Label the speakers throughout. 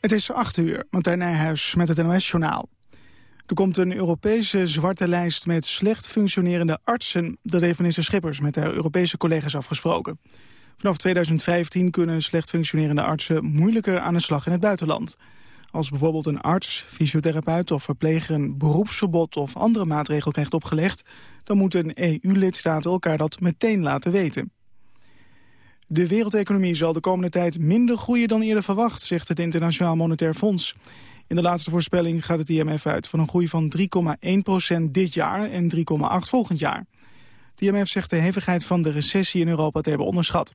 Speaker 1: Het is 8 uur, Martijn Nijhuis met het NOS-journaal. Er komt een Europese zwarte lijst met slecht functionerende artsen. Dat heeft minister Schippers met haar Europese collega's afgesproken. Vanaf 2015 kunnen slecht functionerende artsen moeilijker aan de slag in het buitenland. Als bijvoorbeeld een arts, fysiotherapeut of verpleger een beroepsverbod of andere maatregel krijgt opgelegd, dan moeten EU-lidstaten elkaar dat meteen laten weten. De wereldeconomie zal de komende tijd minder groeien dan eerder verwacht, zegt het Internationaal Monetair Fonds. In de laatste voorspelling gaat het IMF uit van een groei van 3,1% dit jaar en 3,8 volgend jaar. Het IMF zegt de hevigheid van de recessie in Europa te hebben onderschat.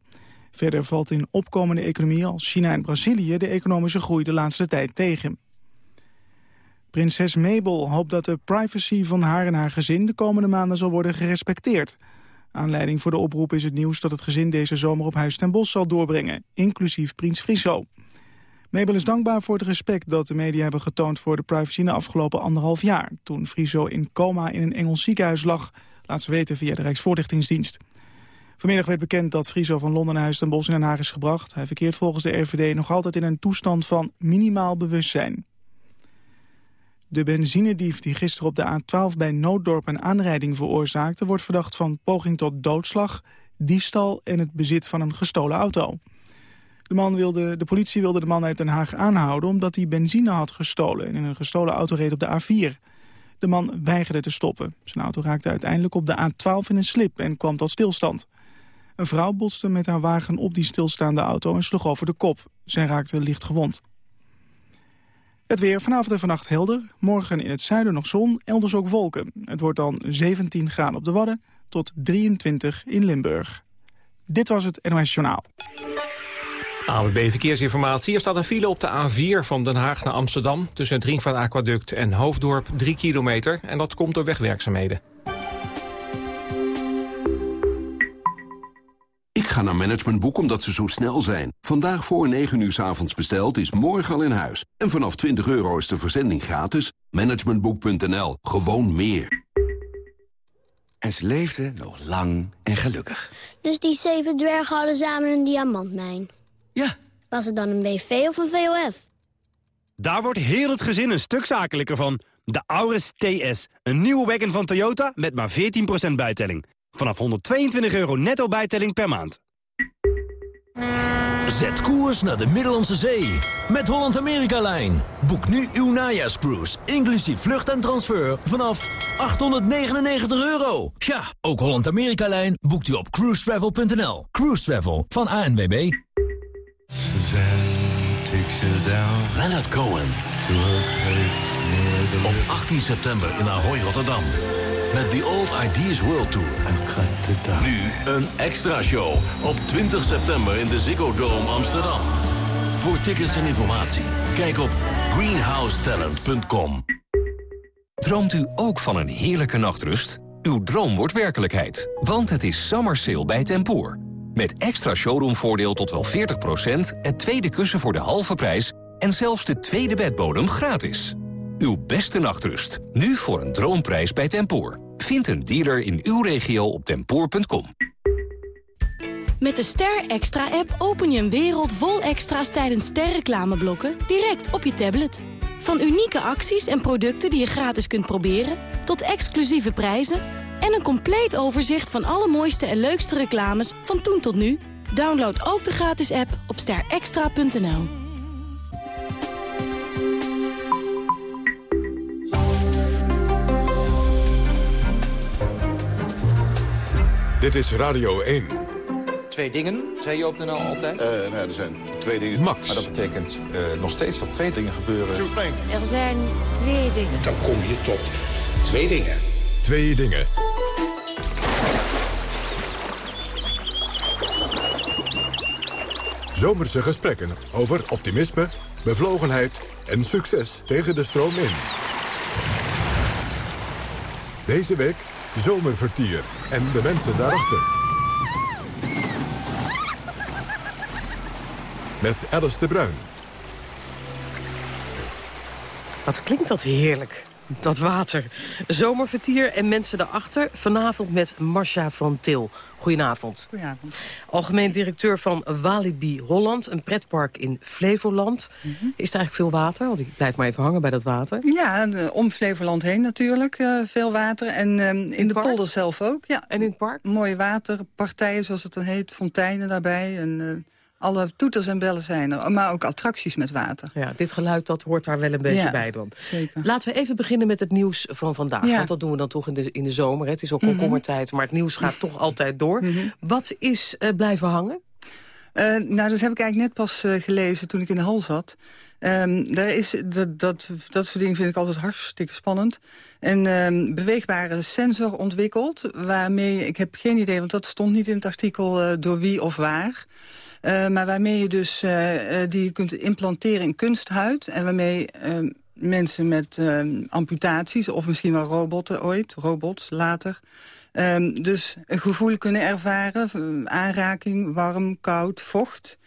Speaker 1: Verder valt in opkomende economieën als China en Brazilië de economische groei de laatste tijd tegen. Prinses Mabel hoopt dat de privacy van haar en haar gezin de komende maanden zal worden gerespecteerd. Aanleiding voor de oproep is het nieuws dat het gezin deze zomer op Huis ten Bosch zal doorbrengen, inclusief prins Friso. Mabel is dankbaar voor het respect dat de media hebben getoond voor de privacy de afgelopen anderhalf jaar, toen Friso in coma in een Engels ziekenhuis lag, laat ze weten via de Rijksvoorlichtingsdienst. Vanmiddag werd bekend dat Friso van Londen naar Huis ten Bosch in Den Haag is gebracht. Hij verkeert volgens de RVD nog altijd in een toestand van minimaal bewustzijn. De benzinedief die gisteren op de A12 bij Nooddorp een aanrijding veroorzaakte... wordt verdacht van poging tot doodslag, diefstal en het bezit van een gestolen auto. De, man wilde, de politie wilde de man uit Den Haag aanhouden omdat hij benzine had gestolen... en in een gestolen auto reed op de A4. De man weigerde te stoppen. Zijn auto raakte uiteindelijk op de A12 in een slip en kwam tot stilstand. Een vrouw botste met haar wagen op die stilstaande auto en sloeg over de kop. Zij raakte licht gewond. Het weer vanavond en vannacht helder. Morgen in het zuiden nog zon, elders ook wolken. Het wordt dan 17 graden op de Wadden tot 23 in Limburg. Dit was het NOS Journaal.
Speaker 2: AWB Verkeersinformatie. Er staat een file op de A4 van Den Haag naar Amsterdam... tussen het Ringvaartaquaduct en Hoofddorp 3 kilometer. En dat komt door wegwerkzaamheden.
Speaker 3: Ga naar Managementboek omdat ze zo snel zijn. Vandaag voor 9 uur s avonds besteld is morgen al in huis. En vanaf 20 euro is de verzending gratis. Managementboek.nl. Gewoon meer.
Speaker 4: En ze leefden nog lang en gelukkig.
Speaker 5: Dus die zeven dwergen hadden samen een diamantmijn?
Speaker 4: Ja.
Speaker 5: Was het dan een BV of een VOF?
Speaker 6: Daar wordt heel het gezin een stuk zakelijker van. De Auris TS. Een nieuwe wagon van Toyota met maar 14% bijtelling. Vanaf 122 euro netto bijtelling per maand.
Speaker 7: Zet koers naar de Middellandse Zee. Met Holland-Amerika-lijn. Boek nu uw najaarscruise, inclusief vlucht en transfer, vanaf 899 euro. Ja, ook Holland-Amerika-lijn boekt u op cruisetravel.nl. Cruise Travel van ANWB.
Speaker 8: Leonard Cohen. Op 18 september in Ahoy, Rotterdam. Met The Old Ideas World Tour. Nu een extra show op 20 september in de Ziggo Dome Amsterdam. Voor tickets en informatie, kijk op greenhousetalent.com.
Speaker 9: Droomt u ook van een heerlijke nachtrust? Uw droom wordt werkelijkheid, want het is summer sale bij Tempoor. Met extra showroomvoordeel tot wel 40%, het tweede kussen voor de halve prijs... en zelfs de tweede bedbodem gratis. Uw beste nachtrust, nu voor een droomprijs bij Tempoor. Vind een dealer in uw regio op tempoor.com.
Speaker 10: Met de Ster Extra-app open je een wereld vol extra's tijdens sterreclameblokken direct op je tablet. Van unieke acties en producten die je gratis kunt proberen, tot exclusieve prijzen en een compleet overzicht van alle mooiste en leukste reclames van toen tot nu. Download ook de gratis app op sterextra.nl.
Speaker 11: Dit is Radio 1.
Speaker 12: Twee dingen, zei je op de NL altijd?
Speaker 13: Uh, nou, er zijn twee dingen.
Speaker 11: Max.
Speaker 12: Maar dat betekent uh, nog steeds dat twee dingen gebeuren.
Speaker 14: Er zijn twee dingen.
Speaker 15: Dan kom je tot twee dingen.
Speaker 11: Twee dingen. Zomerse gesprekken over optimisme, bevlogenheid en succes tegen de stroom in. Deze week Zomervertier en de mensen daarachter. Met Alice de Bruin.
Speaker 16: Wat klinkt dat heerlijk. Dat water. Zomervertier en mensen daarachter. Vanavond met Marcia van Til. Goedenavond.
Speaker 17: Goedenavond.
Speaker 16: Algemeen directeur van Walibi Holland, een pretpark in Flevoland.
Speaker 17: Mhm.
Speaker 16: Is er eigenlijk veel water? Want ik blijf maar even hangen bij dat water.
Speaker 17: Ja, de- om Flevoland heen natuurlijk eh, veel water. En ehm, in, de
Speaker 16: park?
Speaker 17: polder zelf ook. Ja.
Speaker 16: En in het park?
Speaker 17: Mooie waterpartijen, zoals het dan heet. Fonteinen daarbij. En eh, alle toeters en bellen zijn er. Maar ook attracties met water.
Speaker 16: Ja, dit geluid dat hoort daar wel een beetje
Speaker 17: Ja,
Speaker 16: bij dan.
Speaker 17: Zeker.
Speaker 16: Laten we even beginnen met het nieuws van vandaag.
Speaker 17: Ja.
Speaker 16: Want dat doen we dan toch in de, in de zomer. hè. Het is ook
Speaker 17: Mhm.
Speaker 16: komkommertijd, maar het nieuws gaat toch altijd door. Wat is eh, blijven hangen?
Speaker 17: Eh, nou, dat heb ik eigenlijk net pas eh, gelezen toen ik in de hal zat. Ehm, daar is, dat, dat, dat soort dingen vind ik altijd hartstikke spannend. Een ehm, beweegbare sensor ontwikkeld, waarmee, ik heb geen idee, want dat stond niet in het artikel door wie of waar. Eh, maar waarmee je dus eh, eh, die je kunt implanteren in kunsthuid. En waarmee ehm, mensen met ehm, amputaties, of misschien wel robotten ooit, robots later... ehm, dus een gevoel kunnen ervaren, aanraking, warm, koud, vocht.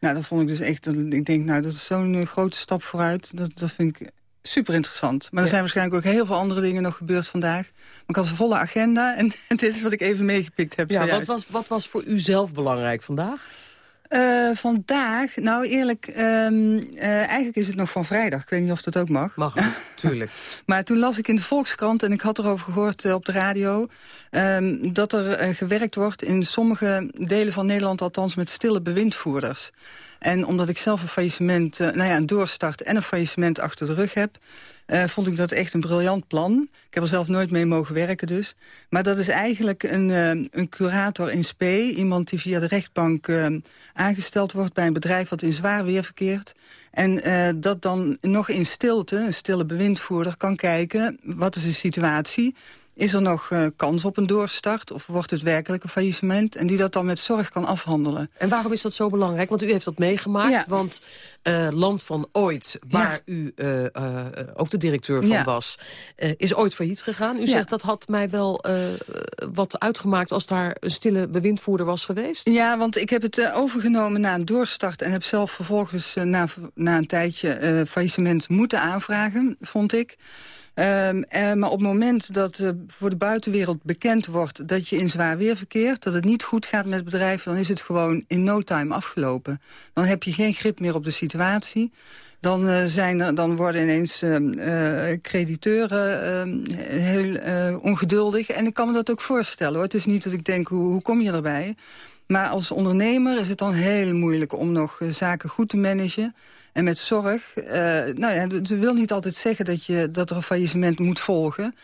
Speaker 17: Nou, dat vond ik dus echt, ik denk, nou, dat is zo'n grote stap vooruit. Dat, dat vind ik super interessant. Maar er
Speaker 16: Ja.
Speaker 17: zijn waarschijnlijk ook heel veel andere dingen nog gebeurd vandaag. Maar ik had een volle agenda en dit is wat ik even meegepikt heb
Speaker 16: Ja, wat was, wat was voor u zelf belangrijk vandaag?
Speaker 17: Eh, vandaag, nou eerlijk, eh, eigenlijk is het nog van vrijdag. Ik weet niet of dat ook mag.
Speaker 16: Mag, tuurlijk.
Speaker 17: maar toen las ik in de Volkskrant, en ik had erover gehoord eh, op de radio... ehm, dat er gewerkt wordt in sommige delen van Nederland... althans met stille bewindvoerders. En omdat ik zelf een faillissement, nou ja, een doorstart en een faillissement achter de rug heb... eh, vond ik dat echt een briljant plan. Ik heb er zelf nooit mee mogen werken dus. Maar dat is eigenlijk een, eh, een curator in spe. Iemand die via de rechtbank eh, aangesteld wordt bij een bedrijf... wat in zwaar weer verkeert. En dat dan nog in stilte, een stille bewindvoerder, kan kijken... wat is de situatie... Is er nog eh, kans op een doorstart of wordt het werkelijk een faillissement? En die dat dan met zorg kan afhandelen.
Speaker 16: En waarom is dat zo belangrijk? Want u heeft dat meegemaakt.
Speaker 17: Ja.
Speaker 16: Want eh, Land van Ooit, waar u eh, ook de directeur van
Speaker 17: Ja.
Speaker 16: was... is ooit failliet gegaan. U zegt dat had mij wel wat uitgemaakt... als daar een stille bewindvoerder was geweest.
Speaker 17: Ja, want ik heb het overgenomen na een doorstart... en heb zelf vervolgens na, na een tijdje faillissement moeten aanvragen, vond ik. Ehm, eh, maar op het moment dat eh, voor de buitenwereld bekend wordt... dat je in zwaar weer verkeert, dat het niet goed gaat met bedrijf... dan is het gewoon in no time afgelopen. Dan heb je geen grip meer op de situatie... Dan, eh, zijn er, dan worden ineens ehm, eh, crediteuren ehm, heel ongeduldig. En ik kan me dat ook voorstellen. Hoor. Het is niet dat ik denk, hoe, hoe kom je erbij? Maar als ondernemer is het dan heel moeilijk om nog zaken goed te managen. En met zorg, eh, nou ja, het wil niet altijd zeggen dat, je, dat er een faillissement moet volgen.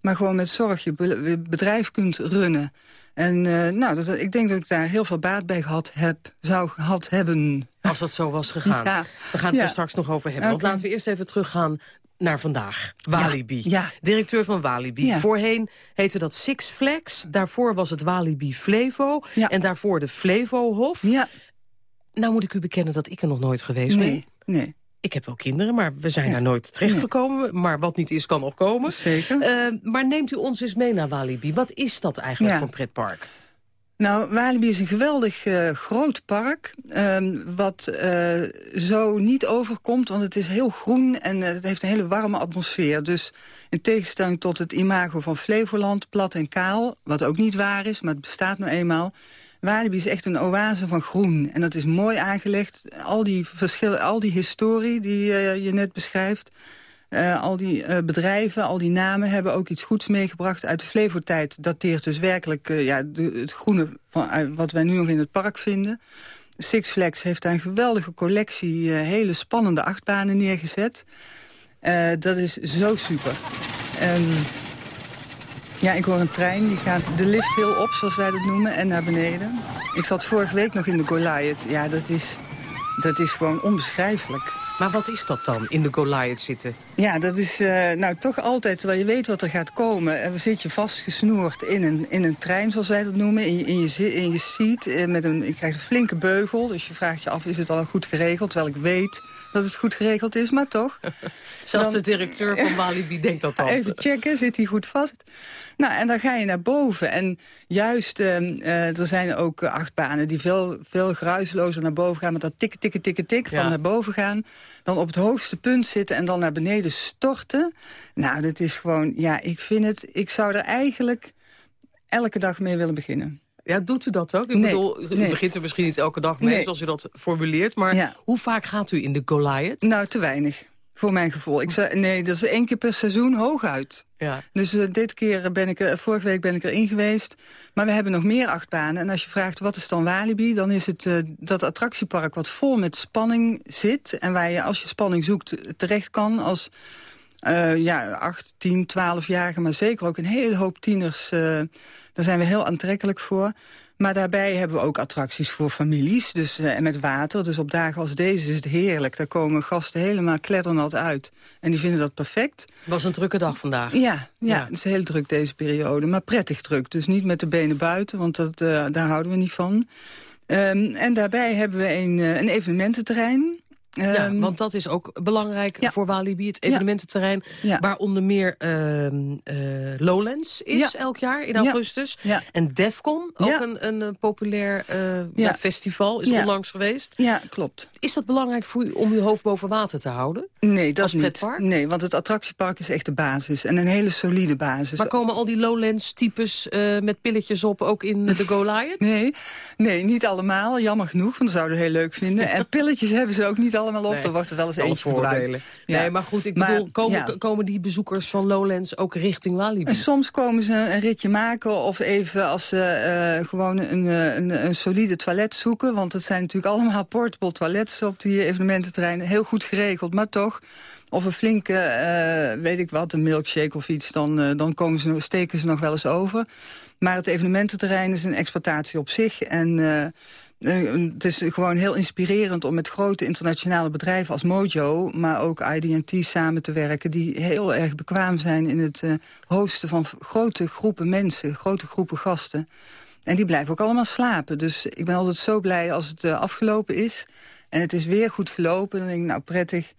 Speaker 17: Maar gewoon met zorg je be- bedrijf kunt runnen. En eh, nou, dat, ik denk dat ik daar heel veel baat bij gehad heb, zou gehad hebben.
Speaker 16: Als dat zo was gegaan.
Speaker 17: Ja.
Speaker 16: We gaan het
Speaker 17: Ja.
Speaker 16: er straks nog over hebben. Want laten we eerst even teruggaan naar vandaag. Walibi.
Speaker 17: Ja.
Speaker 16: Directeur van Walibi.
Speaker 17: Ja.
Speaker 16: Voorheen heette dat Six Flags. Daarvoor was het Walibi Flevo.
Speaker 17: Ja.
Speaker 16: En daarvoor de Flevohof.
Speaker 17: Ja.
Speaker 16: Nou moet ik u bekennen dat ik er nog nooit geweest ben.
Speaker 17: Nee.
Speaker 16: Ik heb wel kinderen, maar we zijn daar nooit terechtgekomen. Maar wat niet is, kan nog komen.
Speaker 17: Zeker.
Speaker 16: Eh, maar neemt u ons eens mee naar Walibi. Wat is dat eigenlijk
Speaker 17: Ja.
Speaker 16: voor een pretpark?
Speaker 17: Nou, Walibi is een geweldig eh, groot park, ehm, wat eh, zo niet overkomt, want het is heel groen en het heeft een hele warme atmosfeer. Dus in tegenstelling tot het imago van Flevoland, plat en kaal, wat ook niet waar is, maar het bestaat nou eenmaal. Walibi is echt een oase van groen en dat is mooi aangelegd. Al die verschillen, al die historie die eh, je net beschrijft, eh, al die eh, bedrijven, al die namen hebben ook iets goeds meegebracht uit de Flevo-tijd. Dateert dus werkelijk ja, het groene van, wat wij nu nog in het park vinden. Six Flags heeft daar een geweldige collectie hele spannende achtbanen neergezet. Dat is zo super. En ja, ik hoor een trein, die gaat de lift heel op, zoals wij dat noemen, en naar beneden. Ik zat vorige week nog in de Goliath. Ja, dat is, dat is gewoon onbeschrijfelijk.
Speaker 16: Maar wat is dat dan, in de Goliath zitten?
Speaker 17: Ja, dat is eh, nou toch altijd, terwijl je weet wat er gaat komen... eh, zit je vastgesnoerd in een, in een trein, zoals wij dat noemen, in je, in je, in je seat. eh, met een, je krijgt een flinke beugel, dus je vraagt je af, is het al goed geregeld? Terwijl ik weet dat het goed geregeld is, maar toch.
Speaker 16: Zelfs
Speaker 17: Dan-
Speaker 16: de directeur van Walibi denkt dat dan.
Speaker 17: Even checken, zit hij goed vast? Nou, en dan ga je naar boven. En juist, eh, eh, er zijn ook achtbanen die veel, veel geruislozer naar boven gaan... met dat tikken, tikken, tikken, tik
Speaker 16: Ja.
Speaker 17: van naar boven gaan. dan op het hoogste punt zitten en dan naar beneden storten. Nou, dat is gewoon, ja, ik vind het, ik zou er eigenlijk elke dag mee willen beginnen.
Speaker 16: Ja, doet u dat ook? Ik
Speaker 17: Nee,
Speaker 16: bedoel, u
Speaker 17: nee.
Speaker 16: begint er misschien niet elke dag mee,
Speaker 17: Nee.
Speaker 16: zoals u dat formuleert. Maar
Speaker 17: Ja.
Speaker 16: hoe vaak gaat u in de Goliath?
Speaker 17: Nou, te weinig. Voor mijn gevoel. Ik zei, nee, dat is één keer per seizoen hooguit.
Speaker 16: Ja.
Speaker 17: Dus eh, dit keer ben ik er, vorige week ben ik erin geweest. Maar we hebben nog meer achtbanen. En als je vraagt wat is dan Walibi, dan is het eh, dat attractiepark wat vol met spanning zit. En waar je als je spanning zoekt terecht kan als eh, ja, 8, 10, 12-jarigen, maar zeker ook een hele hoop tieners. daar zijn we heel aantrekkelijk voor. Maar daarbij hebben we ook attracties voor families. Dus, eh, en met water. Dus op dagen als deze is het heerlijk. Daar komen gasten helemaal kletternat uit. En die vinden dat perfect.
Speaker 16: Het was een drukke dag vandaag.
Speaker 17: Ja, ja,
Speaker 16: Ja.
Speaker 17: het is heel druk deze periode. Maar prettig druk. Dus niet met de benen buiten, want dat, eh, daar houden we niet van. Ehm, en daarbij hebben we een, eh, een evenemententerrein.
Speaker 16: Ja,
Speaker 17: Ehm,
Speaker 16: want dat is ook belangrijk
Speaker 17: Ja.
Speaker 16: voor Walibi, het evenemententerrein.
Speaker 17: Ja.
Speaker 16: Waar onder meer ehm, eh, Lowlands is elk jaar in augustus. En Defcon, ook een, een eh, populair eh, festival, is onlangs geweest.
Speaker 17: Ja, klopt.
Speaker 16: Is dat belangrijk voor u om uw hoofd boven water te houden?
Speaker 17: Nee, dat
Speaker 16: Als
Speaker 17: niet. Nee, want het attractiepark is echt de basis. En een hele solide basis.
Speaker 16: Maar komen al die Lowlands-types met pilletjes op ook in de Goliath?
Speaker 17: Nee, nee, niet allemaal. Jammer genoeg, want dat zouden we heel leuk vinden. En pilletjes hebben ze ook niet allemaal op.
Speaker 16: Nee,
Speaker 17: er wordt er wel eens eentje gebruikt. Ja.
Speaker 16: Nee, maar goed, ik
Speaker 17: Maar,
Speaker 16: bedoel, komen,
Speaker 17: ja.
Speaker 16: komen die bezoekers van Lowlands ook richting Walibi?
Speaker 17: En soms komen ze een ritje maken of even als ze eh, gewoon een, eh, een, een solide toilet zoeken. Want het zijn natuurlijk allemaal portable toilets op die evenemententerreinen. Heel goed geregeld, maar toch. Of een flinke, eh, weet ik wat, een milkshake of iets, dan, dan komen ze, nog- steken ze nog wel eens over. Maar het evenemententerrein is een exploitatie op zich. En eh, eh, het is gewoon heel inspirerend om met grote internationale bedrijven als Mojo... maar ook ID&T samen te werken... die heel erg bekwaam zijn in het eh, hosten van grote groepen mensen... grote groepen gasten. En die blijven ook allemaal slapen. Dus ik ben altijd zo blij als het eh, afgelopen is. En het is weer goed gelopen. Dan denk ik, nou prettig.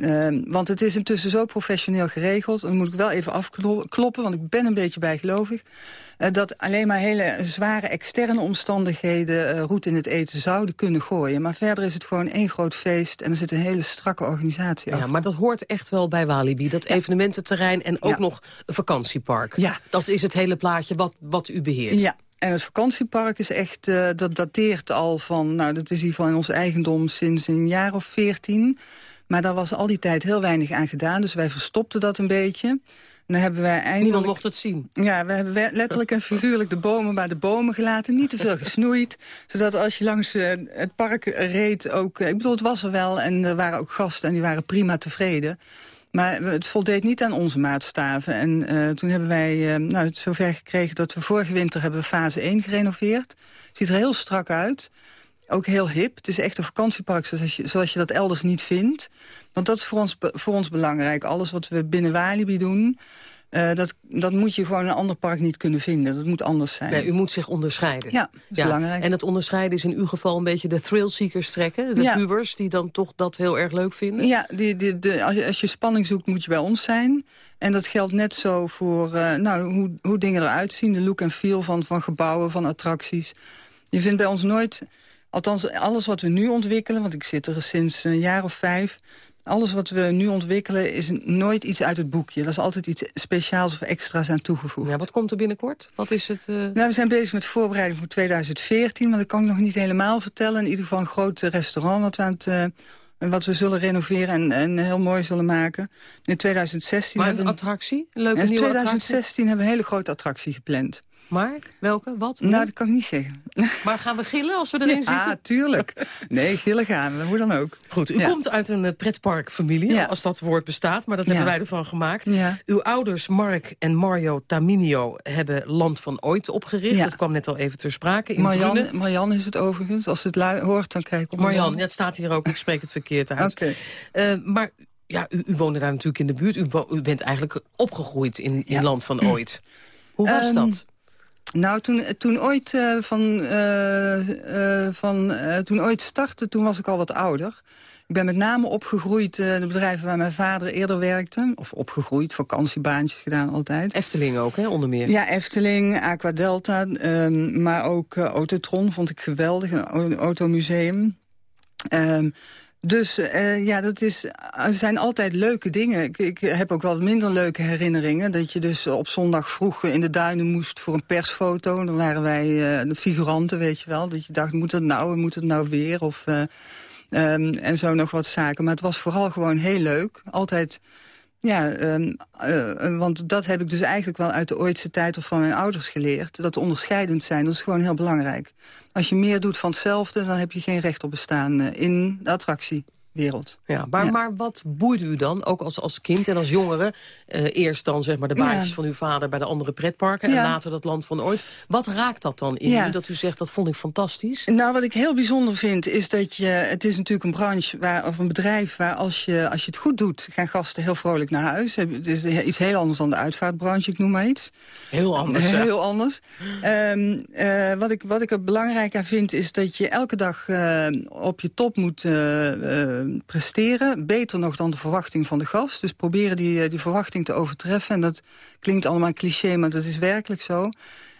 Speaker 17: Ehm, want het is intussen zo professioneel geregeld. Dan moet ik wel even afkloppen, want ik ben een beetje bijgelovig. eh, dat alleen maar hele zware externe omstandigheden... eh, roet in het eten zouden kunnen gooien. Maar verder is het gewoon één groot feest... en er zit een hele strakke organisatie
Speaker 16: Ja,
Speaker 17: achter.
Speaker 16: maar dat hoort echt wel bij Walibi. Dat evenemententerrein en ook
Speaker 17: Ja.
Speaker 16: nog een vakantiepark.
Speaker 17: Ja.
Speaker 16: Dat is het hele plaatje wat, wat u beheert.
Speaker 17: Ja, en het vakantiepark is echt, eh, dat dateert al van, nou dat is hier van ons eigendom sinds een jaar of veertien. Maar daar was al die tijd heel weinig aan gedaan, dus wij verstopten dat een beetje. Dan hebben wij eindelijk...
Speaker 16: Niemand mocht het zien.
Speaker 17: Ja, we hebben letterlijk en figuurlijk de bomen bij de bomen gelaten. Niet te veel gesnoeid. Zodat als je langs eh, het park reed ook... eh, ik bedoel, het was er wel en er waren ook gasten en die waren prima tevreden. Maar het voldeed niet aan onze maatstaven. En eh, toen hebben wij nou, het zover gekregen dat we vorige winter hebben fase 1 gerenoveerd. Ziet er heel strak uit. Ook heel hip. Het is echt een vakantiepark zoals je, zoals je dat elders niet vindt. Want dat is voor ons, voor ons belangrijk. Alles wat we binnen Walibi doen... eh, dat, dat moet je gewoon in een ander park niet kunnen vinden. Dat moet anders zijn.
Speaker 16: Nee, u moet zich onderscheiden.
Speaker 17: Ja, dat is belangrijk.
Speaker 16: En het onderscheiden is in uw geval een beetje de thrill-seekers trekken. De
Speaker 17: Ja.
Speaker 16: pubers die dan toch dat heel erg leuk vinden.
Speaker 17: Ja, die, die, de, als, je, als je spanning zoekt, moet je bij ons zijn. En dat geldt net zo voor eh, nou, hoe, hoe dingen eruit zien. De look en feel van, van gebouwen, van attracties. Je vindt bij ons nooit... Althans, alles wat we nu ontwikkelen... want ik zit er sinds een jaar of vijf... alles wat we nu ontwikkelen is nooit iets uit het boekje. Er is altijd iets speciaals of extra's aan toegevoegd.
Speaker 16: Ja, wat komt er binnenkort? Wat is het? eh,
Speaker 17: Nou, we zijn bezig met voorbereiding voor 2014, maar dat kan ik nog niet helemaal vertellen. In ieder geval een groot restaurant wat we, aan het, eh, wat we zullen renoveren en, en heel mooi zullen maken. In 2016
Speaker 16: Maar een
Speaker 17: hebben we-
Speaker 16: attractie? Een leuke
Speaker 17: in
Speaker 16: nieuwe
Speaker 17: 2016 hebben we een hele grote attractie gepland.
Speaker 16: Maar? Welke? Wat?
Speaker 17: Nou, dat kan ik niet zeggen.
Speaker 16: Maar gaan we gillen als we erin
Speaker 17: Ja,
Speaker 16: zitten?
Speaker 17: tuurlijk. Nee, gillen gaan we. Hoe dan ook.
Speaker 16: Goed, u
Speaker 17: Ja.
Speaker 16: komt uit een eh, pretparkfamilie,
Speaker 17: Ja.
Speaker 16: als dat woord bestaat. Maar dat
Speaker 17: Ja.
Speaker 16: hebben wij ervan gemaakt.
Speaker 17: Ja.
Speaker 16: Uw ouders, Mark en Mario Taminio, hebben Land van Ooit opgericht.
Speaker 17: Ja.
Speaker 16: Dat kwam net al even ter sprake in
Speaker 17: Marian,
Speaker 16: Drunen.
Speaker 17: Marian is het overigens. Als het hoort, dan krijg ik op
Speaker 16: Marjan, ja, het staat hier ook, ik spreek het verkeerd uit.
Speaker 17: Oké.
Speaker 16: Eh, maar ja, u, u woonde daar natuurlijk in de buurt. U, bent eigenlijk opgegroeid in, in Land van Ooit. Hoe was
Speaker 17: Ehm,
Speaker 16: dat?
Speaker 17: Nou, toen, toen ooit eh, van, eh, eh, van toen ooit startte, toen was ik al wat ouder. Ik ben met name opgegroeid in de bedrijven waar mijn vader eerder werkte. Of opgegroeid, vakantiebaantjes gedaan altijd.
Speaker 16: Efteling ook, hè, onder meer.
Speaker 17: Ja, Efteling, Aqua Delta, ehm, maar ook Autotron vond ik geweldig, een au- automuseum. Ehm, Dus uh, ja, dat is, zijn altijd leuke dingen. Ik, ik, heb ook wel minder leuke herinneringen. Dat je dus op zondag vroeg in de duinen moest voor een persfoto. Dan waren wij uh, de figuranten, weet je wel. Dat je dacht, moet het nou, moet het nou weer? Of, uh, um, en zo nog wat zaken. Maar het was vooral gewoon heel leuk. Altijd ja, um, uh, want dat heb ik dus eigenlijk wel uit de ooitse tijd of van mijn ouders geleerd. Dat onderscheidend zijn, dat is gewoon heel belangrijk. Als je meer doet van hetzelfde, dan heb je geen recht op bestaan uh, in de attractie wereld.
Speaker 16: Ja, maar, maar wat boeit u dan, ook als, als kind en als jongere? Uh, eerst dan zeg maar de baasjes van uw vader bij de andere pretparken... en later dat land van ooit. Wat raakt dat dan in u, dat u zegt, dat vond ik fantastisch?
Speaker 17: Nou, wat ik heel bijzonder vind, is dat je... het is natuurlijk een branche waar, of een bedrijf waar als je, als je het goed doet... gaan gasten heel vrolijk naar huis. Het is iets heel anders dan de uitvaartbranche, ik noem maar iets.
Speaker 16: Heel anders,
Speaker 17: Heel anders. Um, uh, wat, ik, wat ik er belangrijk aan vind, is dat je elke dag uh, op je top moet presteren. Beter nog dan de verwachting van de gast. Dus proberen die, eh, die verwachting te overtreffen. En dat klinkt allemaal cliché, maar dat is werkelijk zo.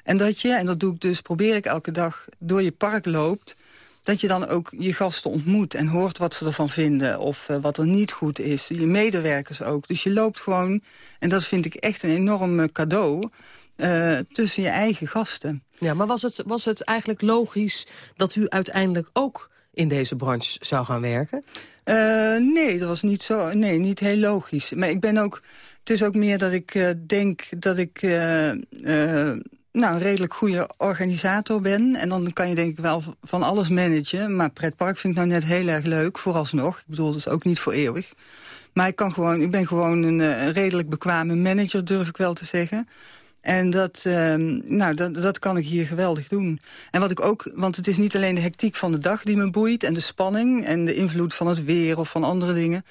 Speaker 17: En dat je, en dat doe ik dus, probeer ik elke dag, door je park loopt dat je dan ook je gasten ontmoet en hoort wat ze ervan vinden... of uh, wat er niet goed is, je medewerkers ook. Dus je loopt gewoon, en dat vind ik echt een enorm eh, cadeau... Tussen je eigen gasten.
Speaker 16: Ja, maar was het, was het eigenlijk logisch dat u uiteindelijk ook in deze branche zou gaan werken?
Speaker 17: Uh, nee, dat was niet zo. Nee, niet heel logisch. Maar ik ben ook. Het is ook meer dat ik uh, denk dat ik. Uh, nou, een redelijk goede organisator ben. En dan kan je denk ik wel van alles managen. Maar pretpark vind ik nou net heel erg leuk, vooralsnog. Ik bedoel, dat is ook niet voor eeuwig. Maar ik, kan gewoon, ik ben gewoon een, een redelijk bekwame manager, durf ik wel te zeggen. En dat, uh, nou, dat, dat kan ik hier geweldig doen. En wat ik ook, want het is niet alleen de hectiek van de dag die me boeit... en de spanning en de invloed van het weer of van andere dingen...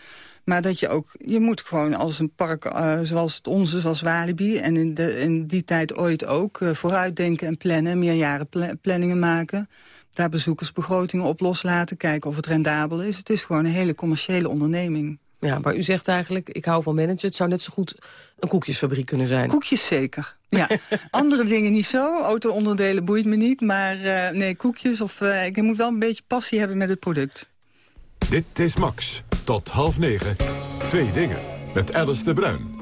Speaker 17: maar dat je ook, je moet gewoon als een park uh, zoals het onze, zoals Walibi... en in, de, in die tijd ooit ook, uh, vooruitdenken en plannen... meerjaren planningen maken daar bezoekersbegrotingen op loslaten... kijken of het rendabel is. Het is gewoon een hele commerciële onderneming.
Speaker 16: Ja, maar u zegt eigenlijk, ik hou van managen. Het zou net zo goed een koekjesfabriek kunnen zijn.
Speaker 17: Koekjes zeker. Ja, andere dingen niet zo. Auto-onderdelen boeit me niet. Maar uh, nee, koekjes of... Uh, ik moet wel een beetje passie hebben met het product.
Speaker 11: Dit is Max. Tot half negen. Twee dingen. Met Alice de Bruin.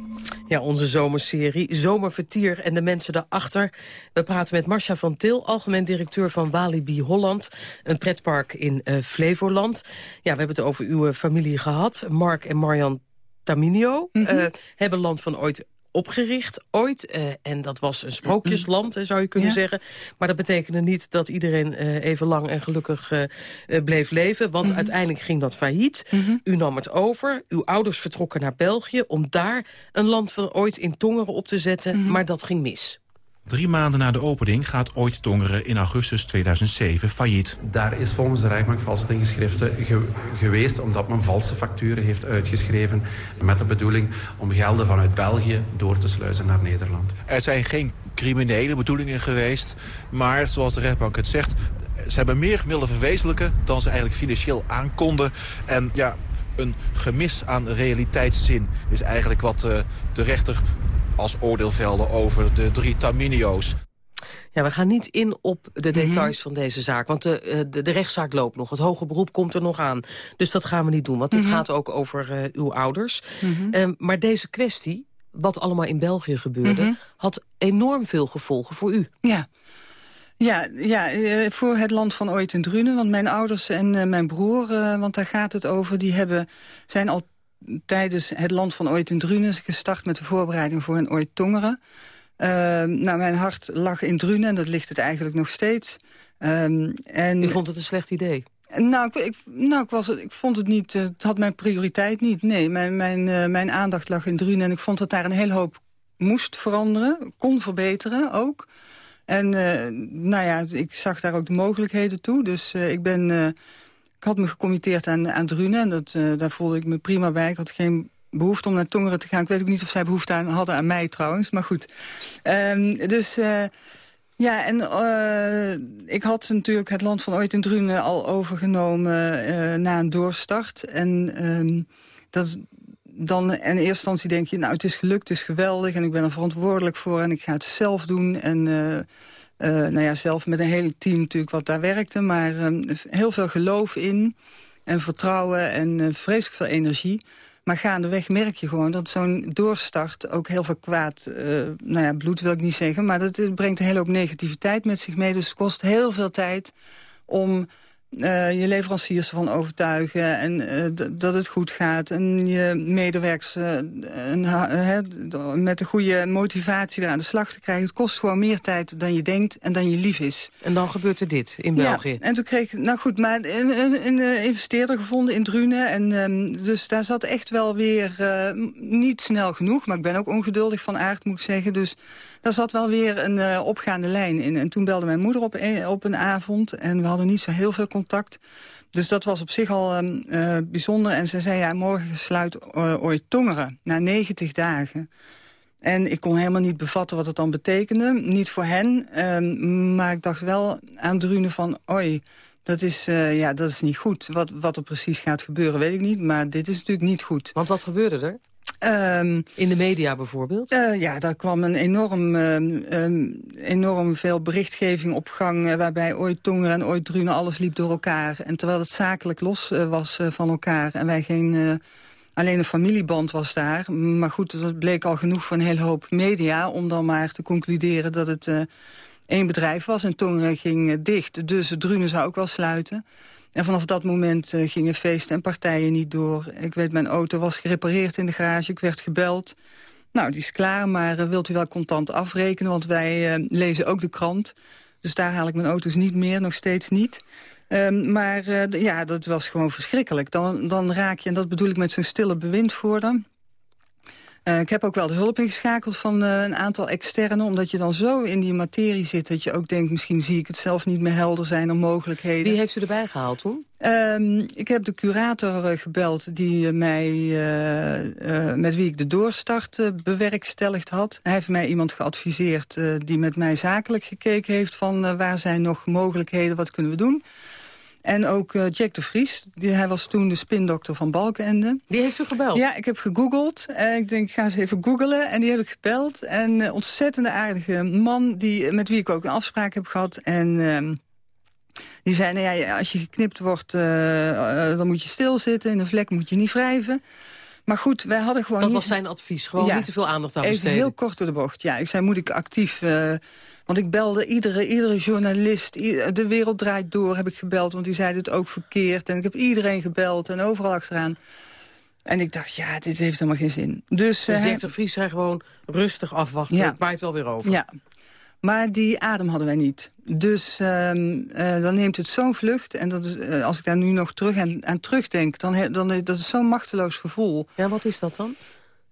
Speaker 16: Ja, onze zomerserie Zomervertier en de mensen daarachter. We praten met Marcia van Til, algemeen directeur van Walibi Holland. Een pretpark in uh, Flevoland. Ja, we hebben het over uw familie gehad. Mark en Marian Taminio mm -hmm. uh, hebben Land van Ooit opgericht ooit. Uh, en dat was een sprookjesland, zou je kunnen ja. zeggen. Maar dat betekende niet dat iedereen uh, even lang en gelukkig uh, bleef leven. Want mm -hmm. uiteindelijk ging dat failliet. Mm -hmm. U nam het over. Uw ouders vertrokken naar België... om daar een land van ooit in Tongeren op te zetten. Maar dat ging mis.
Speaker 18: Drie maanden na de opening gaat ooit Tongeren in augustus 2007 failliet.
Speaker 19: Daar is volgens de Rijkbank valse ingeschriften ge geweest... omdat men valse facturen heeft uitgeschreven... met de bedoeling om gelden vanuit België door te sluizen naar Nederland.
Speaker 18: Er zijn geen criminele bedoelingen geweest... maar zoals de rechtbank het zegt... ze hebben meer middelen verwezenlijken dan ze eigenlijk financieel aankonden. En ja, een gemis aan realiteitszin is eigenlijk wat uh, de rechter als oordeel velde over de drie Taminio's.
Speaker 16: Ja, we gaan niet in op de details mm -hmm. van deze zaak. Want de, de, de, rechtszaak loopt nog. Het hoge beroep komt er nog aan. Dus dat gaan we niet doen. Want dit mm -hmm. gaat ook over uh, uw ouders. Mm -hmm. uh, maar deze kwestie, wat allemaal in België gebeurde... had enorm veel gevolgen voor u.
Speaker 17: Ja. Ja, ja, voor het land van ooit en Drunen. Want mijn ouders en mijn broer, want daar gaat het over... die hebben, zijn al tijdens het land van ooit en Drunen gestart met de voorbereiding voor een ooit Tongeren. Uh, nou, mijn hart lag in Drunen en dat ligt het eigenlijk nog steeds.
Speaker 16: Um, en... U vond het een slecht idee?
Speaker 17: Nou, ik, ik, nou ik, was, ik vond het niet, het had mijn prioriteit niet. Nee, mijn, mijn, uh, mijn aandacht lag in Drunen en ik vond dat daar een hele hoop moest veranderen, kon verbeteren ook. En uh, nou ja, ik zag daar ook de mogelijkheden toe. Dus uh, ik ben... Ik had me gecommitteerd aan, aan Drunen en dat, daar voelde ik me prima bij. Ik had geen behoefte om naar Tongeren te gaan. Ik weet ook niet of zij behoefte aan hadden aan mij trouwens, maar goed. Um, dus... Ja, en uh, ik had natuurlijk het land van ooit in Drunen al overgenomen na een doorstart. En um, dat, dan in eerste instantie denk je, nou het is gelukt, het is geweldig... en ik ben er verantwoordelijk voor en ik ga het zelf doen. En nou ja, zelf met een hele team natuurlijk wat daar werkte, maar heel veel geloof in... en vertrouwen en uh, vreselijk veel energie. Maar gaandeweg merk je gewoon dat zo'n doorstart ook heel veel kwaad... Uh, nou ja, bloed wil ik niet zeggen, maar dat brengt een hele hoop negativiteit met zich mee. Dus het kost heel veel tijd om uh, je leveranciers ervan overtuigen en uh, dat het goed gaat. En je medewerkers uh, met een goede motivatie weer aan de slag te krijgen. Het kost gewoon meer tijd dan je denkt en dan je lief is.
Speaker 16: En dan gebeurt er dit in België?
Speaker 17: Ja, en toen kreeg ik, nou goed, maar een, een, een investeerder gevonden in Drunen. En um, dus daar zat echt wel weer niet snel genoeg. Maar ik ben ook ongeduldig van aard, moet ik zeggen. Dus daar zat wel weer een uh, opgaande lijn in. En toen belde mijn moeder op een, op een avond en we hadden niet zo heel veel contact. Dus dat was op zich al uh, bijzonder. En ze zei, ja, morgen sluit ooit Tongeren, na 90 dagen. En ik kon helemaal niet bevatten wat het dan betekende. Niet voor hen, ehm, maar ik dacht wel aan Drune van... oi, dat is, ja, dat is niet goed. Wat, wat er precies gaat gebeuren, weet ik niet. Maar dit is natuurlijk niet goed.
Speaker 16: Want wat gebeurde er?
Speaker 17: Um,
Speaker 16: in de media bijvoorbeeld?
Speaker 17: Uh, ja, daar kwam een enorm, um, um, enorm veel berichtgeving op gang... Uh, waarbij ooit Tongeren en ooit Drunen alles liep door elkaar. En terwijl het zakelijk los uh, was van elkaar... en wij geen... alleen een familieband was daar. Maar goed, dat bleek al genoeg van een hele hoop media... om dan maar te concluderen dat het één bedrijf was. En Tongeren ging dicht, dus Drunen zou ook wel sluiten... En vanaf dat moment uh, gingen feesten en partijen niet door. Ik weet, mijn auto was gerepareerd in de garage. Ik werd gebeld. Nou, die is klaar, maar uh, wilt u wel contant afrekenen? Want wij uh, lezen ook de krant. Dus daar haal ik mijn auto's niet meer, nog steeds niet. Um, maar ja, dat was gewoon verschrikkelijk. Dan, dan raak je, en dat bedoel ik met zo'n stille bewindvoerder... Uh, ik heb ook wel de hulp ingeschakeld van uh, een aantal externen... omdat je dan zo in die materie zit dat je ook denkt... misschien zie ik het zelf niet meer helder zijn om mogelijkheden.
Speaker 16: Wie heeft u erbij gehaald toen?
Speaker 17: Um, ik heb de curator uh, gebeld die mij, met wie ik de doorstart bewerkstelligd had. Hij heeft mij iemand geadviseerd die met mij zakelijk gekeken heeft... van waar zijn nog mogelijkheden, wat kunnen we doen... En ook uh, Jack de Vries, die, hij was toen de spindokter van Balkenende.
Speaker 16: Die heeft u gebeld?
Speaker 17: Ja, ik heb gegoogeld. Uh, ik denk, ik ga eens even googelen. En die heb ik gebeld. En uh, ontzettende aardige man, die, met wie ik ook een afspraak heb gehad. En ehm, die zei, nou ja, als je geknipt wordt, dan moet je stilzitten. In een vlek moet je niet wrijven. Maar goed, wij hadden gewoon
Speaker 16: Dat
Speaker 17: niet...
Speaker 16: was zijn advies, gewoon
Speaker 17: ja,
Speaker 16: niet te veel aandacht aan besteden.
Speaker 17: Even heel kort door de bocht, ja. Ik zei, moet ik actief... Want ik belde iedere, iedere journalist, de wereld draait door, heb ik gebeld. Want die zeiden het ook verkeerd. En ik heb iedereen gebeld en overal achteraan. En ik dacht, ja, dit heeft helemaal geen zin. Dus,
Speaker 16: uh, zegt de Vries zei gewoon rustig afwachten, ja. het waait wel weer over.
Speaker 17: Ja, maar die adem hadden wij niet. Dus uh, uh, dan neemt het zo'n vlucht. En dat is, uh, als ik daar nu nog terug aan, aan terugdenk, dan, dan dat is zo'n machteloos gevoel.
Speaker 16: Ja, wat is dat dan?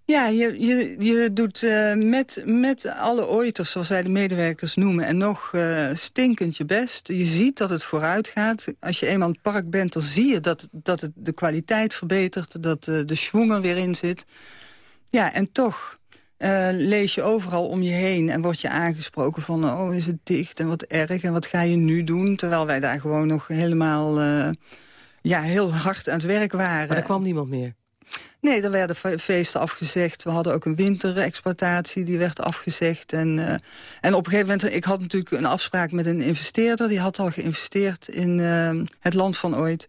Speaker 17: Ja, je, je, je doet uh, met, met alle oiters, zoals wij de medewerkers noemen... en nog uh, stinkend je best. Je ziet dat het vooruit gaat. Als je eenmaal in het park bent, dan zie je dat, dat het de kwaliteit verbetert... dat uh, de schwung er weer in zit. Ja, en toch lees je overal om je heen... en word je aangesproken van, oh, is het dicht en wat erg... en wat ga je nu doen? Terwijl wij daar gewoon nog helemaal ja, heel hard aan het werk waren.
Speaker 16: Er kwam niemand meer?
Speaker 17: Nee, er werden feesten afgezegd. We hadden ook een winterexploitatie, die werd afgezegd. En, uh, en op een gegeven moment, ik had natuurlijk een afspraak met een investeerder. Die had al geïnvesteerd in uh, het land van ooit.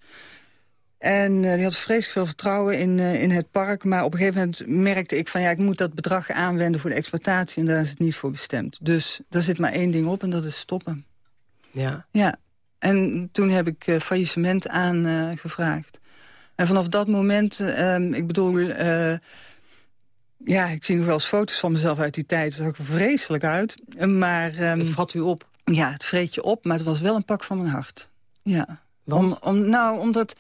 Speaker 17: En uh, die had vreselijk veel vertrouwen in, in het park. Maar op een gegeven moment merkte ik van... ja, ik moet dat bedrag aanwenden voor de exploitatie... en daar is het niet voor bestemd. Dus daar zit maar één ding op en dat is stoppen.
Speaker 16: Ja.
Speaker 17: Ja. En toen heb ik faillissement aangevraagd. En vanaf dat moment, um, ik bedoel... Uh, ja, ik zie nog wel eens foto's van mezelf uit die tijd. Dat zag er vreselijk uit. Maar, um,
Speaker 16: het vat u op?
Speaker 17: Ja, het vreet je op, maar het was wel een pak van mijn hart. Ja.
Speaker 16: Want?
Speaker 17: Om, om, nou, omdat...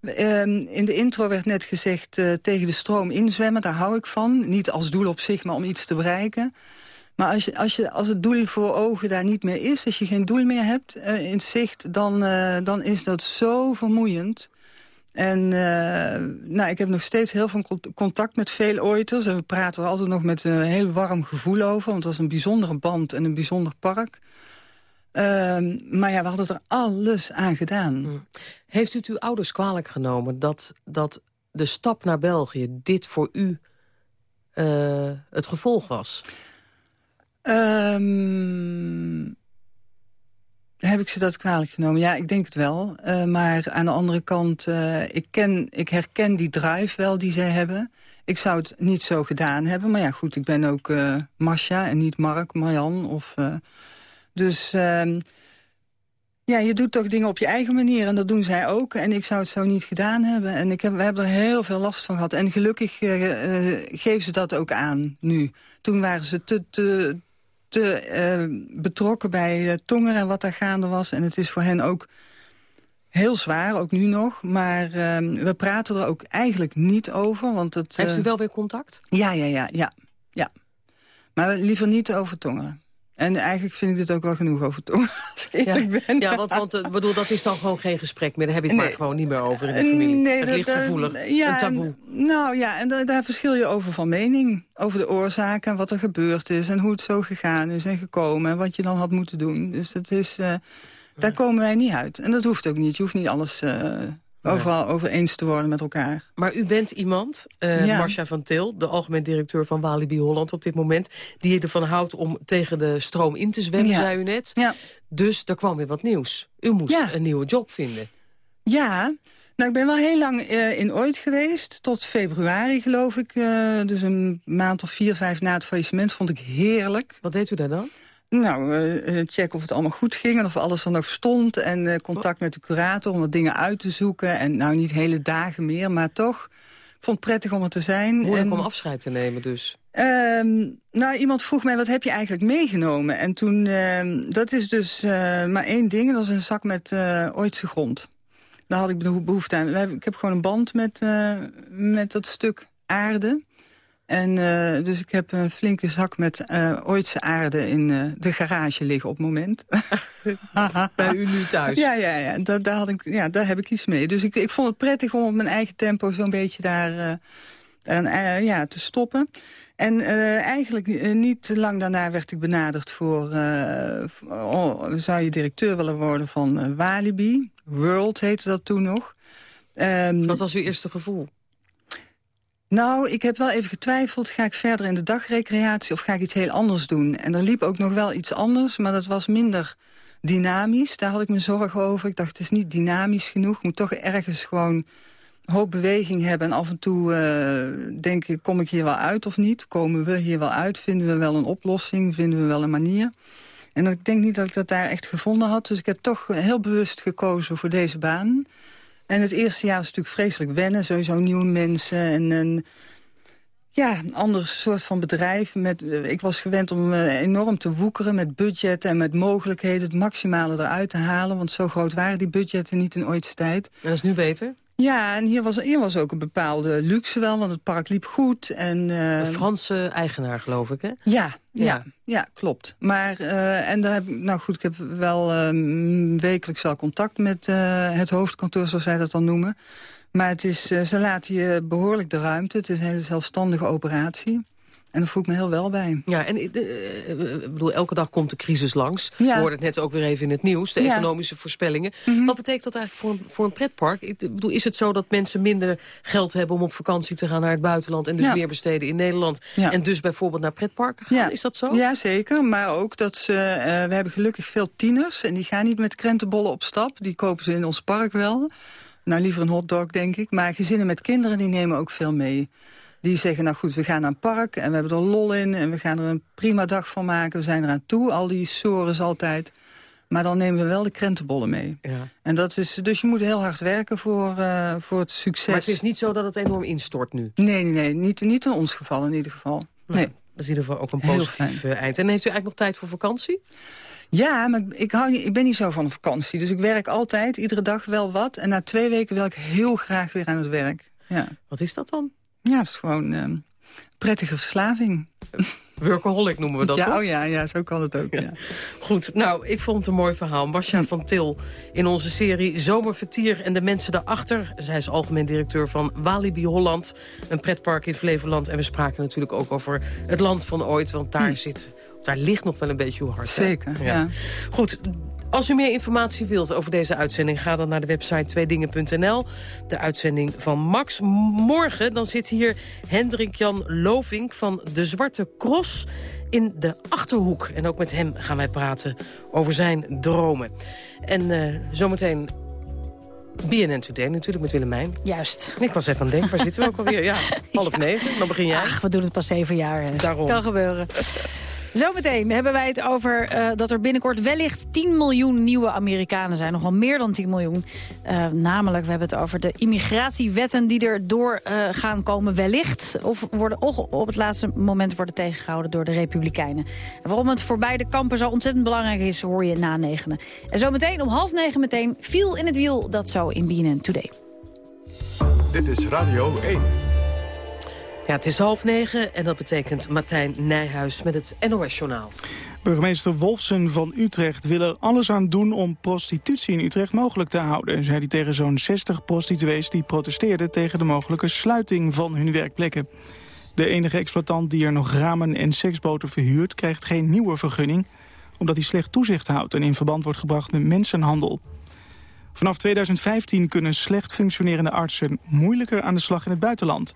Speaker 17: Um, in de intro werd net gezegd uh, tegen de stroom inzwemmen, daar hou ik van. Niet als doel op zich, maar om iets te bereiken. Maar als, je, als, je, als het doel voor ogen daar niet meer is, als je geen doel meer hebt uh, in zicht... Dan, uh, dan is dat zo vermoeiend. En uh, nou, ik heb nog steeds heel veel contact met veel oiters. En we praten er altijd nog met een heel warm gevoel over. Want het was een bijzondere band en een bijzonder park. Uh, maar ja, we hadden er alles aan gedaan. Hmm.
Speaker 16: Heeft u het uw ouders kwalijk genomen dat, dat de stap naar België... dit voor u uh, het gevolg was?
Speaker 17: Um, Heb ik ze dat kwalijk genomen? Ja, ik denk het wel. Uh, maar aan de andere kant, uh, ik, ken, ik herken die drive wel die zij hebben. Ik zou het niet zo gedaan hebben. Maar ja, goed, ik ben ook uh, Masha en niet Mark, Marjan. Of, dus ehm, ja, je doet toch dingen op je eigen manier. En dat doen zij ook. En ik zou het zo niet gedaan hebben. En ik heb, we hebben er heel veel last van gehad. En gelukkig geven ze dat ook aan nu. Toen waren ze te, te, te uh, betrokken bij uh, Tongeren en wat daar gaande was. En het is voor hen ook heel zwaar, ook nu nog. Maar uh, we praten er ook eigenlijk niet over. Want het,
Speaker 16: Heeft u wel weer contact?
Speaker 17: Ja, ja, ja, ja, ja. Maar liever niet over Tongeren. En eigenlijk vind ik dit ook wel genoeg over als ik
Speaker 16: ja.
Speaker 17: ben.
Speaker 16: Ja, want, want bedoel, dat is dan gewoon geen gesprek meer. Daar heb je het nee. maar gewoon niet meer over in de familie. Nee, het ligt gevoelig, ja, een taboe.
Speaker 17: nou ja, en daar, daar verschil je over van mening. Over de oorzaken en wat er gebeurd is. En hoe het zo gegaan is en gekomen. En wat je dan had moeten doen. Dus dat is, uh, daar komen wij niet uit. En dat hoeft ook niet. Je hoeft niet alles... Uh, overal over eens te worden met elkaar.
Speaker 16: Maar u bent iemand, uh, ja. Marcia van Til, de algemeen directeur van Walibi Holland op dit moment... die ervan houdt om tegen de stroom in te zwemmen, ja. zei u net.
Speaker 17: Ja.
Speaker 16: Dus er kwam weer wat nieuws. U moest ja. een nieuwe job vinden.
Speaker 17: Ja, nou, ik ben wel heel lang uh, in Ooit geweest. Tot februari, geloof ik. Uh, dus een maand of vier, vijf na het faillissement vond ik heerlijk.
Speaker 16: Wat deed u daar dan?
Speaker 17: Nou, uh, checken of het allemaal goed ging en of alles er nog stond. En uh, contact met de curator om wat dingen uit te zoeken. En nou, niet hele dagen meer, maar toch. Ik vond het prettig om er te zijn.
Speaker 16: Moeilijk
Speaker 17: en,
Speaker 16: om afscheid te nemen dus.
Speaker 17: Um, nou, iemand vroeg mij, wat heb je eigenlijk meegenomen? En toen, uh, dat is dus maar één ding. Dat is een zak met Ooitse grond. Daar had ik behoefte aan. Ik heb gewoon een band met, met dat stuk aarde. En uh, dus ik heb een flinke zak met uh, Ooitse aarde in uh, de garage liggen op het moment.
Speaker 16: Bij u nu thuis?
Speaker 17: Ja, ja, ja. Da daar, had ik, ja daar heb ik iets mee. Dus ik, ik vond het prettig om op mijn eigen tempo zo'n beetje daar ja, te stoppen. En eigenlijk niet lang daarna werd ik benaderd voor... oh, zou je directeur willen worden van Walibi? World heette dat toen nog.
Speaker 16: Um, Wat was uw eerste gevoel?
Speaker 17: Nou, ik heb wel even getwijfeld. Ga ik verder in de dagrecreatie of ga ik iets heel anders doen? En er liep ook nog wel iets anders, maar dat was minder dynamisch. Daar had ik me zorgen over. Ik dacht, het is niet dynamisch genoeg. Ik moet toch ergens gewoon een hoop beweging hebben. En af en toe uh, denk ik, kom ik hier wel uit of niet? Komen we hier wel uit? Vinden we wel een oplossing? Vinden we wel een manier? En ik denk niet dat ik dat daar echt gevonden had. Dus ik heb toch heel bewust gekozen voor deze baan. En het eerste jaar was natuurlijk vreselijk wennen. Sowieso nieuwe mensen en een, ja, een ander soort van bedrijf. Met, ik was gewend om uh, enorm te woekeren met budgetten en met mogelijkheden. Het maximale eruit te halen. Want zo groot waren die budgetten niet in ooit tijd.
Speaker 16: En dat is nu beter?
Speaker 17: Ja, en hier was, hier was ook een bepaalde luxe wel, want het park liep goed. En, uh,
Speaker 16: een Franse eigenaar, geloof ik, hè?
Speaker 17: Ja, ja, ja, ja klopt. Maar, uh, en daar heb ik, nou goed, ik heb wel uh, wekelijks wel contact met het hoofdkantoor, zoals wij dat dan noemen. Maar het is, ze laten je behoorlijk de ruimte. Het is een hele zelfstandige operatie. En daar voel ik me heel wel bij.
Speaker 16: Ja, en ik bedoel, elke dag komt de crisis langs. Ja. We hoorden het net ook weer even in het nieuws, de ja. economische voorspellingen. Mm -hmm. Wat betekent dat eigenlijk voor een, voor een pretpark? Ik bedoel, is het zo dat mensen minder geld hebben om op vakantie te gaan naar het buitenland... en dus ja. meer besteden in Nederland en dus bijvoorbeeld naar pretparken gaan? Is dat zo?
Speaker 17: Ja, zeker. Maar ook dat ze... Uh, we hebben gelukkig veel tieners en die gaan niet met krentenbollen op stap. Die kopen ze in ons park wel. Nou, liever een hotdog, denk ik. Maar gezinnen met kinderen, die nemen ook veel mee. Die zeggen, nou goed, we gaan naar een park en we hebben er lol in... en we gaan er een prima dag van maken, we zijn eraan toe. Al die sores altijd. Maar dan nemen we wel de krentenbollen mee.
Speaker 16: Ja.
Speaker 17: En dat is, dus je moet heel hard werken voor, uh, voor het succes. Maar
Speaker 16: het is niet zo dat het enorm instort nu?
Speaker 17: Nee, nee, nee. Niet, niet in ons geval in ieder geval. Nee. nee.
Speaker 16: Dat is in ieder geval ook een positief uh, eind. En heeft u eigenlijk nog tijd voor vakantie?
Speaker 17: Ja, maar ik, hou ik ben niet zo van vakantie. Dus ik werk altijd, iedere dag wel wat. En na twee weken wil ik heel graag weer aan het werk. Ja.
Speaker 16: Wat is dat dan?
Speaker 17: Ja, het is gewoon uh, prettige verslaving.
Speaker 16: Workaholic noemen we dat,
Speaker 17: ja,
Speaker 16: toch?
Speaker 17: Oh ja, ja, zo kan het ook, ja.
Speaker 16: Goed, nou, ik vond het een mooi verhaal. Marcia van Til in onze serie Zomervertier en de mensen daarachter. Zij is algemeen directeur van Walibi Holland, een pretpark in Flevoland. En we spraken natuurlijk ook over het land van ooit, want daar hm. zit... Daar ligt nog wel een beetje uw hart.
Speaker 17: Zeker,
Speaker 16: ja.
Speaker 17: ja.
Speaker 16: Goed, Als u meer informatie wilt over deze uitzending... ga dan naar de website tweedingen.nl. De uitzending van Max. Morgen dan zit hier Hendrik-Jan Lovink van De Zwarte Cross in de Achterhoek. En ook met hem gaan wij praten over zijn dromen. En uh, zometeen BNN Today natuurlijk met Willemijn.
Speaker 20: Juist.
Speaker 16: Ik was even aan het denken, waar zitten we ook alweer? Ja, half negen, dan begin jij.
Speaker 20: Ach, we doen het pas zeven jaar.
Speaker 16: Daarom.
Speaker 20: Kan gebeuren. Zometeen hebben wij het over uh, dat er binnenkort wellicht 10 miljoen nieuwe Amerikanen zijn. Nogal meer dan 10 miljoen. Uh, namelijk, we hebben het over de immigratiewetten die er door uh, gaan komen wellicht. Of worden op het laatste moment worden tegengehouden door de Republikeinen. En waarom het voor beide kampen zo ontzettend belangrijk is, hoor je na negenen. En zometeen om half negen meteen viel in het wiel. Dat zo in BNN Today.
Speaker 11: Dit is Radio 1.
Speaker 16: Ja, het is half negen en dat betekent Martijn Nijhuis met het NOS-journaal.
Speaker 1: Burgemeester Wolfsen van Utrecht wil er alles aan doen om prostitutie in Utrecht mogelijk te houden, zei hij tegen zo'n 60 prostituees die protesteerden tegen de mogelijke sluiting van hun werkplekken. De enige exploitant die er nog ramen en seksboten verhuurt, krijgt geen nieuwe vergunning, omdat hij slecht toezicht houdt en in verband wordt gebracht met mensenhandel. Vanaf 2015 kunnen slecht functionerende artsen moeilijker aan de slag in het buitenland.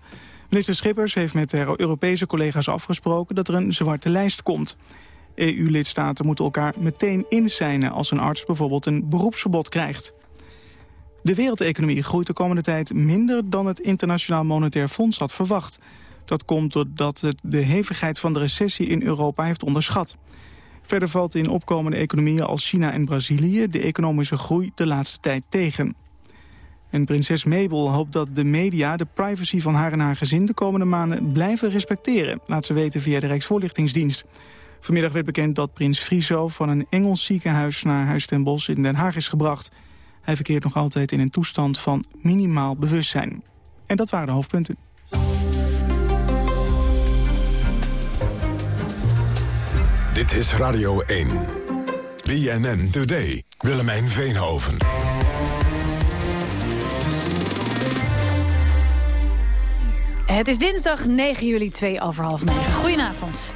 Speaker 1: Minister Schippers heeft met haar Europese collega's afgesproken dat er een zwarte lijst komt. EU-lidstaten moeten elkaar meteen inzijnen als een arts bijvoorbeeld een beroepsverbod krijgt. De wereldeconomie groeit de komende tijd minder dan het Internationaal Monetair Fonds had verwacht. Dat komt doordat het de hevigheid van de recessie in Europa heeft onderschat. Verder valt in opkomende economieën als China en Brazilië de economische groei de laatste tijd tegen. En prinses Mabel hoopt dat de media de privacy van haar en haar gezin de komende maanden blijven respecteren, laat ze weten via de Rijksvoorlichtingsdienst. Vanmiddag werd bekend dat prins Friso van een Engels ziekenhuis naar Huis ten Bosch in Den Haag is gebracht. Hij verkeert nog altijd in een toestand van minimaal bewustzijn. En dat waren de hoofdpunten.
Speaker 11: Dit is Radio 1. BNN Today. Willemijn Veenhoven.
Speaker 20: Het is dinsdag 9 juli, 2 over half 9. Goedenavond.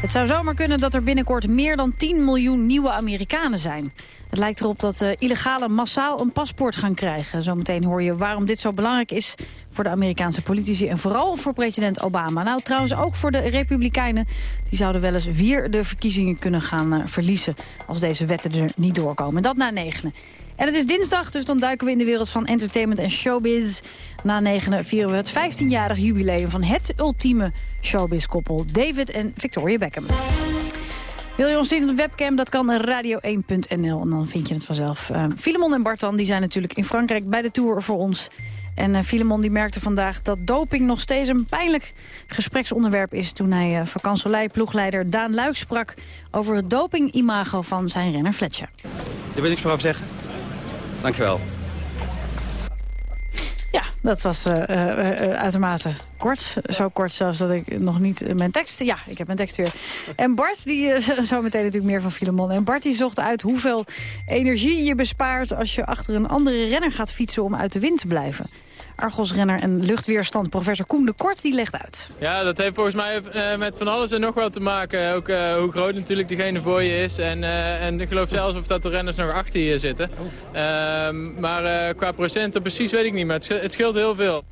Speaker 20: Het zou zomaar kunnen dat er binnenkort meer dan 10 miljoen nieuwe Amerikanen zijn. Het lijkt erop dat illegale massaal een paspoort gaan krijgen. Zometeen hoor je waarom dit zo belangrijk is voor de Amerikaanse politici... en vooral voor president Obama. Nou, trouwens ook voor de Republikeinen. Die zouden wel eens weer de verkiezingen kunnen gaan uh, verliezen... als deze wetten er niet doorkomen. En dat na negenen. En het is dinsdag, dus dan duiken we in de wereld van entertainment en showbiz. Na negenen vieren we het 15-jarig jubileum van het ultieme showbiz-koppel... David en Victoria Beckham. Wil je ons zien op de webcam? Dat kan radio1.nl en dan vind je het vanzelf. Uh, Filemon en Bartan die zijn natuurlijk in Frankrijk bij de Tour voor ons. En uh, Filemon die merkte vandaag dat doping nog steeds een pijnlijk gespreksonderwerp is... toen hij uh, vakansolei-ploegleider Daan Luik sprak... over het dopingimago van zijn renner Fletcher.
Speaker 21: Daar wil ik maar over zeggen. Dankjewel.
Speaker 20: Ja, dat was uh, uh, uitermate kort. Zo kort zelfs dat ik nog niet mijn tekst... Ja, ik heb mijn tekst weer. En Bart, die uh, zo meteen natuurlijk meer van Filemon. En Bart die zocht uit hoeveel energie je bespaart... als je achter een andere renner gaat fietsen om uit de wind te blijven. Argos-renner en luchtweerstand professor Koen de Kort die legt uit.
Speaker 22: Ja, dat heeft volgens mij uh, met van alles en nog wat te maken. Ook uh, hoe groot natuurlijk diegene voor je is. En, uh, en ik geloof zelfs of dat de renners nog achter je zitten. Ehm, maar qua procenten precies weet ik niet, maar het scheelt, het scheelt heel veel.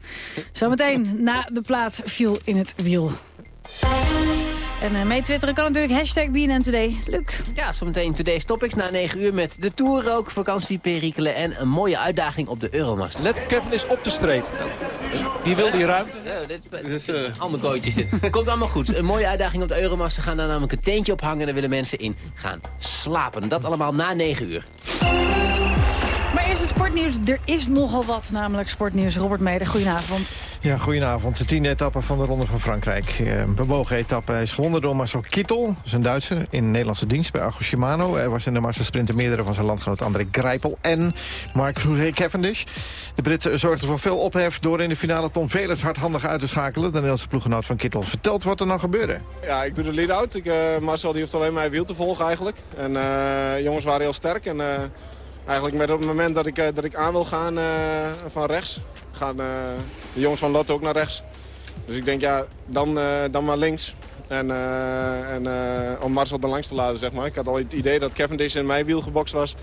Speaker 20: Zometeen na de plaat viel in het wiel. En uh, mee twitteren kan natuurlijk hashtag BNN Today. Luc.
Speaker 23: Ja, zometeen Today's Topics na 9 uur met de Tour ook, vakantieperikelen en een mooie uitdaging op de Euromaster.
Speaker 12: Let Kevin is op de streep. Wie wil die ruimte?
Speaker 23: Oh, dit is uh... allemaal gooitjes dit. Komt allemaal goed. Een mooie uitdaging op de Euromaster. Gaan daar namelijk een teentje ophangen en daar willen mensen in gaan slapen. Dat allemaal na 9 uur.
Speaker 20: Maar eerst het sportnieuws. Er is nogal wat, namelijk sportnieuws. Robert Meder, goedenavond.
Speaker 24: Ja, goedenavond. De tiende etappe van de Ronde van Frankrijk. Een bewogen etappe is gewonnen door Marcel Kittel. Dat is een Duitser in Nederlandse dienst bij Argo Shimano. Hij was in de sprinter meerdere van zijn landgenoot André Grijpel en Mark Cavendish. De Brit zorgde voor veel ophef door in de finale Tom Velers hardhandig uit te schakelen. De Nederlandse ploeggenoot van Kittel vertelt wat er nou gebeurde.
Speaker 25: Ja, ik doe de lead-out. Uh, Marcel die hoeft alleen mijn wiel te volgen eigenlijk. En uh, jongens waren heel sterk en... Uh, Eigenlijk met op het moment dat ik, uh, dat ik aan wil gaan uh, van rechts, gaan uh, de jongens van Lotto ook naar rechts. Dus ik denk, ja, dan, dan maar links. En, eh, en eh, om Marcel er langs te laten, zeg maar. Ik had al het idee dat Cavendish in mijn wiel gebokst was.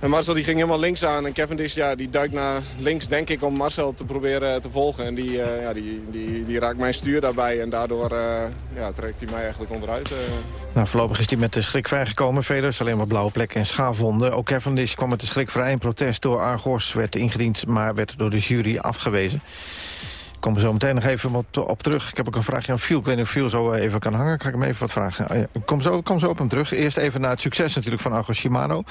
Speaker 25: En Marcel die ging helemaal links aan. En Cavendish ja, die duikt naar links, denk ik, om Marcel te proberen te volgen. En die, uh, ja, die, die, die raakt mijn stuur daarbij. En daardoor uh, ja, trekt hij mij eigenlijk onderuit.
Speaker 24: Nou, voorlopig is hij met de schrik vrijgekomen. Verder alleen maar blauwe plekken en schaafwonden. Ook Cavendish kwam met de schrik vrij. Een protest door Argos werd ingediend, maar werd door de jury afgewezen kom er zo meteen nog even wat op terug. Ik heb ook een vraagje aan Phil. Ik weet niet of Phil zo eh, even kan hangen. Kan ik hem even wat vragen? Ja. kom, zo, kom zo op hem terug. Eerst even naar het succes natuurlijk van Argo Shimano.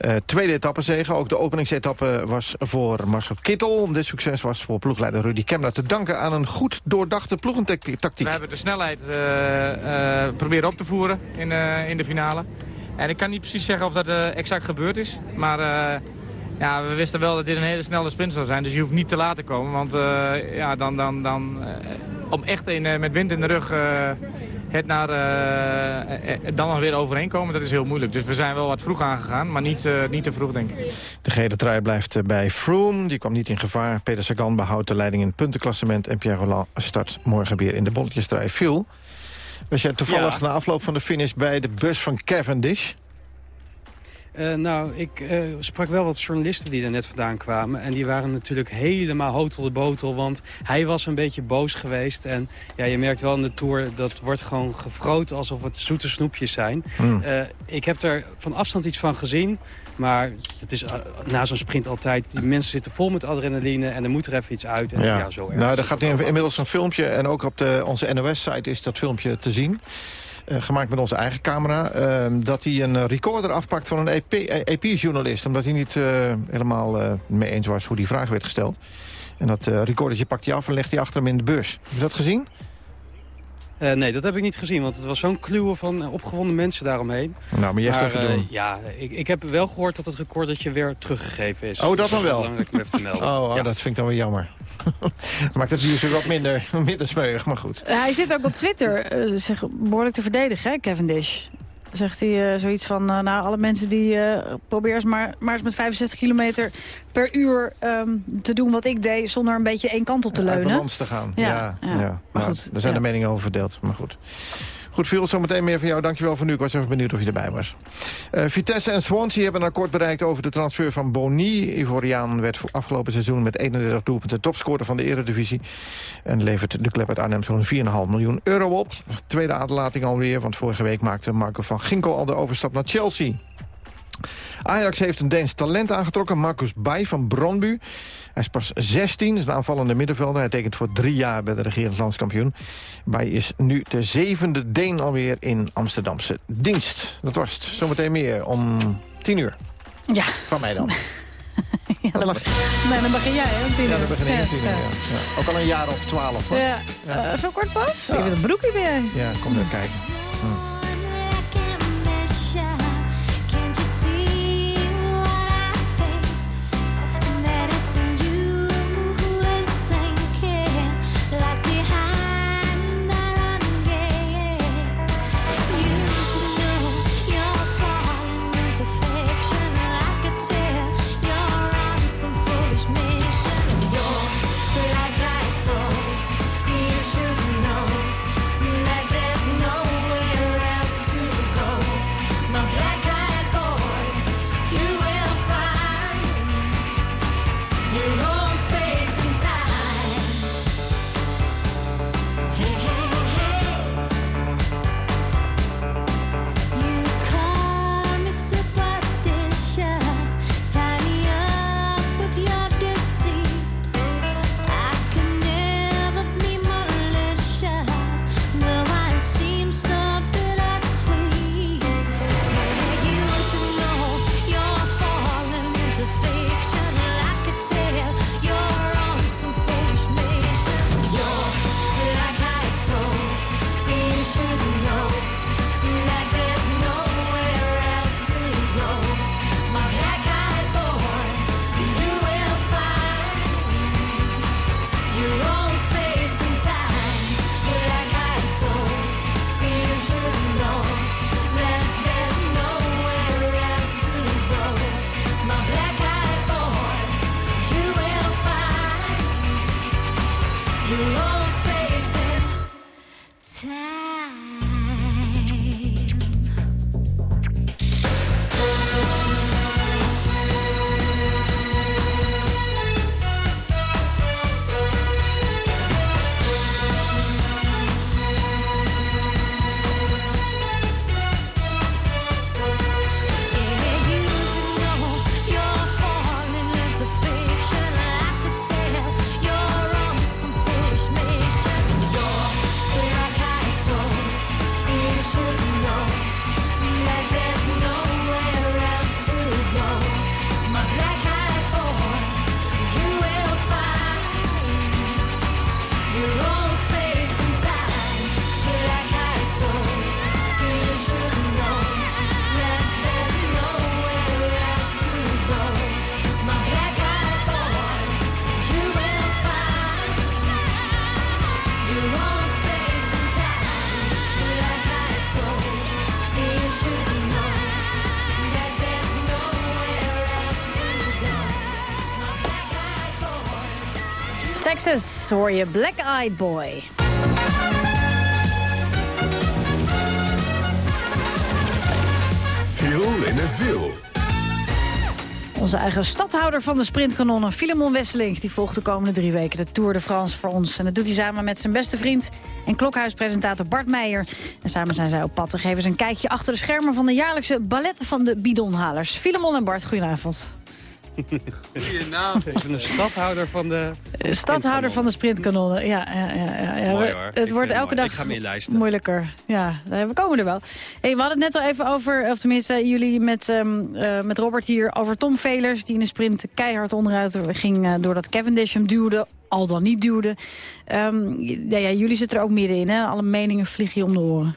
Speaker 24: Uh, tweede etappezege. Ook de openingsetappe was voor Marcel Kittel. Dit succes was voor ploegleider Rudy Kemna te danken aan een goed doordachte ploegentactiek.
Speaker 26: We hebben de snelheid uh, proberen op te voeren in, in de finale. En ik kan niet precies zeggen of dat exact gebeurd is. Maar ja, we wisten wel dat dit een hele snelle sprint zou zijn. Dus je hoeft niet te laten komen. Want uh, ja, dan, dan, dan, uh, om echt in, uh, met wind in de rug het naar, dan nog weer overheen komen, dat is heel moeilijk. Dus we zijn wel wat vroeg aangegaan, maar niet, niet te vroeg, denk ik.
Speaker 24: De gele trui blijft bij Froome. Die kwam niet in gevaar. Peter Sagan behoudt de leiding in het puntenklassement. En Pierre Roland start morgen weer in de bolletjesstrijd. Viel. Was jij toevallig ja. na afloop van de finish bij de bus van Cavendish?
Speaker 27: Uh, nou, ik uh, sprak wel wat journalisten die er net vandaan kwamen. En die waren natuurlijk helemaal hotel de botel. Want hij was een beetje boos geweest. En ja, je merkt wel in de Tour, dat wordt gewoon gefroot alsof het zoete snoepjes zijn. Mm. Uh, ik heb er van afstand iets van gezien. Maar het is na zo'n sprint altijd... die mensen zitten vol met adrenaline en er moet er even iets uit. En ja. ja zo
Speaker 24: nou, er gaat inmiddels een filmpje. En ook op de, onze NOS-site is dat filmpje te zien. Uh, gemaakt met onze eigen camera... Uh, dat hij een recorder afpakt van een EP-journalist... omdat hij niet uh, helemaal mee eens was hoe die vraag werd gesteld. En dat recordertje pakt hij af en legt hij achter hem in de bus. Heb je dat gezien?
Speaker 27: Uh, nee, dat heb ik niet gezien, want het was zo'n kluwe van opgewonden mensen daaromheen.
Speaker 24: Nou, maar je hebt even doen.
Speaker 27: Ja, ik, ik heb wel gehoord dat het recordertje weer teruggegeven is.
Speaker 24: Oh, dat dan wel?
Speaker 27: belangrijk om even te melden.
Speaker 24: Oh, oh ja. dat vind ik dan wel jammer. Maakt het nieuws weer wat minder, minder smeuig, maar goed.
Speaker 20: Hij zit ook op Twitter uh, zich behoorlijk te verdedigen, hè, Cavendish zegt hij uh, zoiets van... Uh, nou, alle mensen die uh, probeer eens maar, maar eens met 65 kilometer per uur um, te doen wat ik deed... zonder een beetje één kant op te leunen. Uit
Speaker 24: balans te gaan, ja. ja, ja. ja. Maar, goed, er zijn de meningen over verdeeld, maar goed. Goed, Viel, zometeen meer van jou. Dankjewel voor nu. Ik was even benieuwd of je erbij was. Uh, Vitesse en Swansea hebben een akkoord bereikt over de transfer van Boni. Ivoriaan werd afgelopen seizoen met 31 doelpunten topscorer van de eredivisie. En levert de club uit Arnhem zo'n 4,5 miljoen euro op. Tweede aderlating alweer, want vorige week maakte Marco van Ginkel al de overstap naar Chelsea. Ajax heeft een Deens talent aangetrokken, Marcus Bij van Bronbu. Hij is pas 16, is een aanvallende middenvelder. Hij tekent voor drie jaar bij de regerend landskampioen. Bij is nu de zevende Deen alweer in Amsterdamse dienst. Dat was het. Zometeen meer om tien uur.
Speaker 20: Ja.
Speaker 24: Van mij dan.
Speaker 20: ja, dan, mag, nee, dan begin jij, hè?
Speaker 24: ja, dan begin ik ja, tien uur, ja. ja. Ook al een jaar of twaalf.
Speaker 20: Hoor. Ja. Uh, zo kort pas? Ja. Even een broekje bij
Speaker 24: Ja, kom er kijken. Hm.
Speaker 20: Hoor je Black Eyed Boy.
Speaker 11: Viel in het wiel.
Speaker 20: Onze eigen stadhouder van de sprintkanonnen, Filemon Wesseling... die volgt de komende drie weken de Tour de France voor ons. En dat doet hij samen met zijn beste vriend en klokhuispresentator Bart Meijer. En samen zijn zij op pad. te geven ze een kijkje achter de schermen van de jaarlijkse balletten van de bidonhalers. Filemon en Bart, goedenavond.
Speaker 27: Goedenavond. Ik ben de stadhouder van de...
Speaker 20: Stadhouder van de sprintkanonnen, ja. ja, ja, ja, ja.
Speaker 27: Mooi, hoor.
Speaker 20: Het
Speaker 27: Ik
Speaker 20: wordt elke
Speaker 27: mooi.
Speaker 20: dag moeilijker. Ja, we komen er wel. Hey, we hadden het net al even over, of tenminste jullie met, ehm, eh, met Robert hier... over Tom Velers, die in de sprint keihard onderuit ging... eh, doordat Cavendish hem duwde, al dan niet duwde. Ehm, ja, ja, jullie zitten er ook middenin, hè? Alle meningen vliegen je om de oren.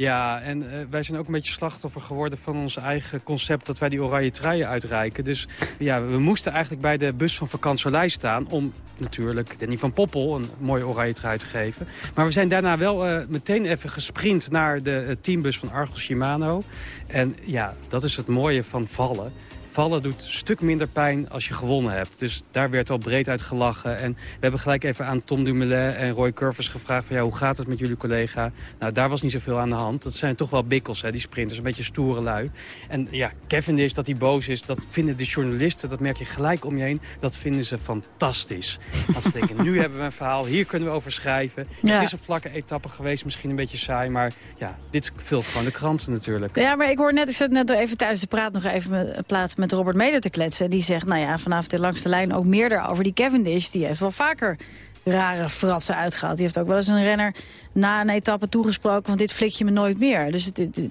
Speaker 27: Ja, en eh, wij zijn ook een beetje slachtoffer geworden van ons eigen concept... dat wij die oranje truien uitreiken. Dus ja, we moesten eigenlijk bij de bus van Vakantsolij staan... om natuurlijk Danny van Poppel een mooie oranje trui te geven. Maar we zijn daarna wel eh, meteen even gesprint naar de eh, teambus van Argos Shimano. En ja, dat is het mooie van vallen. Vallen doet een stuk minder pijn als je gewonnen hebt. Dus daar werd al breed uit gelachen. En we hebben gelijk even aan Tom Dumoulin en Roy Curvers gevraagd... Van, ja, hoe gaat het met jullie collega? Nou, daar was niet zoveel aan de hand. Dat zijn toch wel bikkels, hè, die sprinters. Een beetje stoere lui. En ja, Kevin is dat hij boos is. Dat vinden de journalisten, dat merk je gelijk om je heen. Dat vinden ze fantastisch. Want ze denken, nu hebben we een verhaal. Hier kunnen we over schrijven.
Speaker 20: Ja.
Speaker 27: Het is een vlakke etappe geweest. Misschien een beetje saai. Maar ja, dit vult gewoon de kranten natuurlijk.
Speaker 20: Ja, maar ik hoor net, ik zat net even thuis de praat nog even met, praten met Robert Meder te kletsen. Die zegt, nou ja, vanaf de langste lijn ook meer daarover. Die Cavendish, die heeft wel vaker rare fratsen uitgehaald. Die heeft ook wel eens een renner na een etappe toegesproken... van dit flik je me nooit meer. Dus het, het,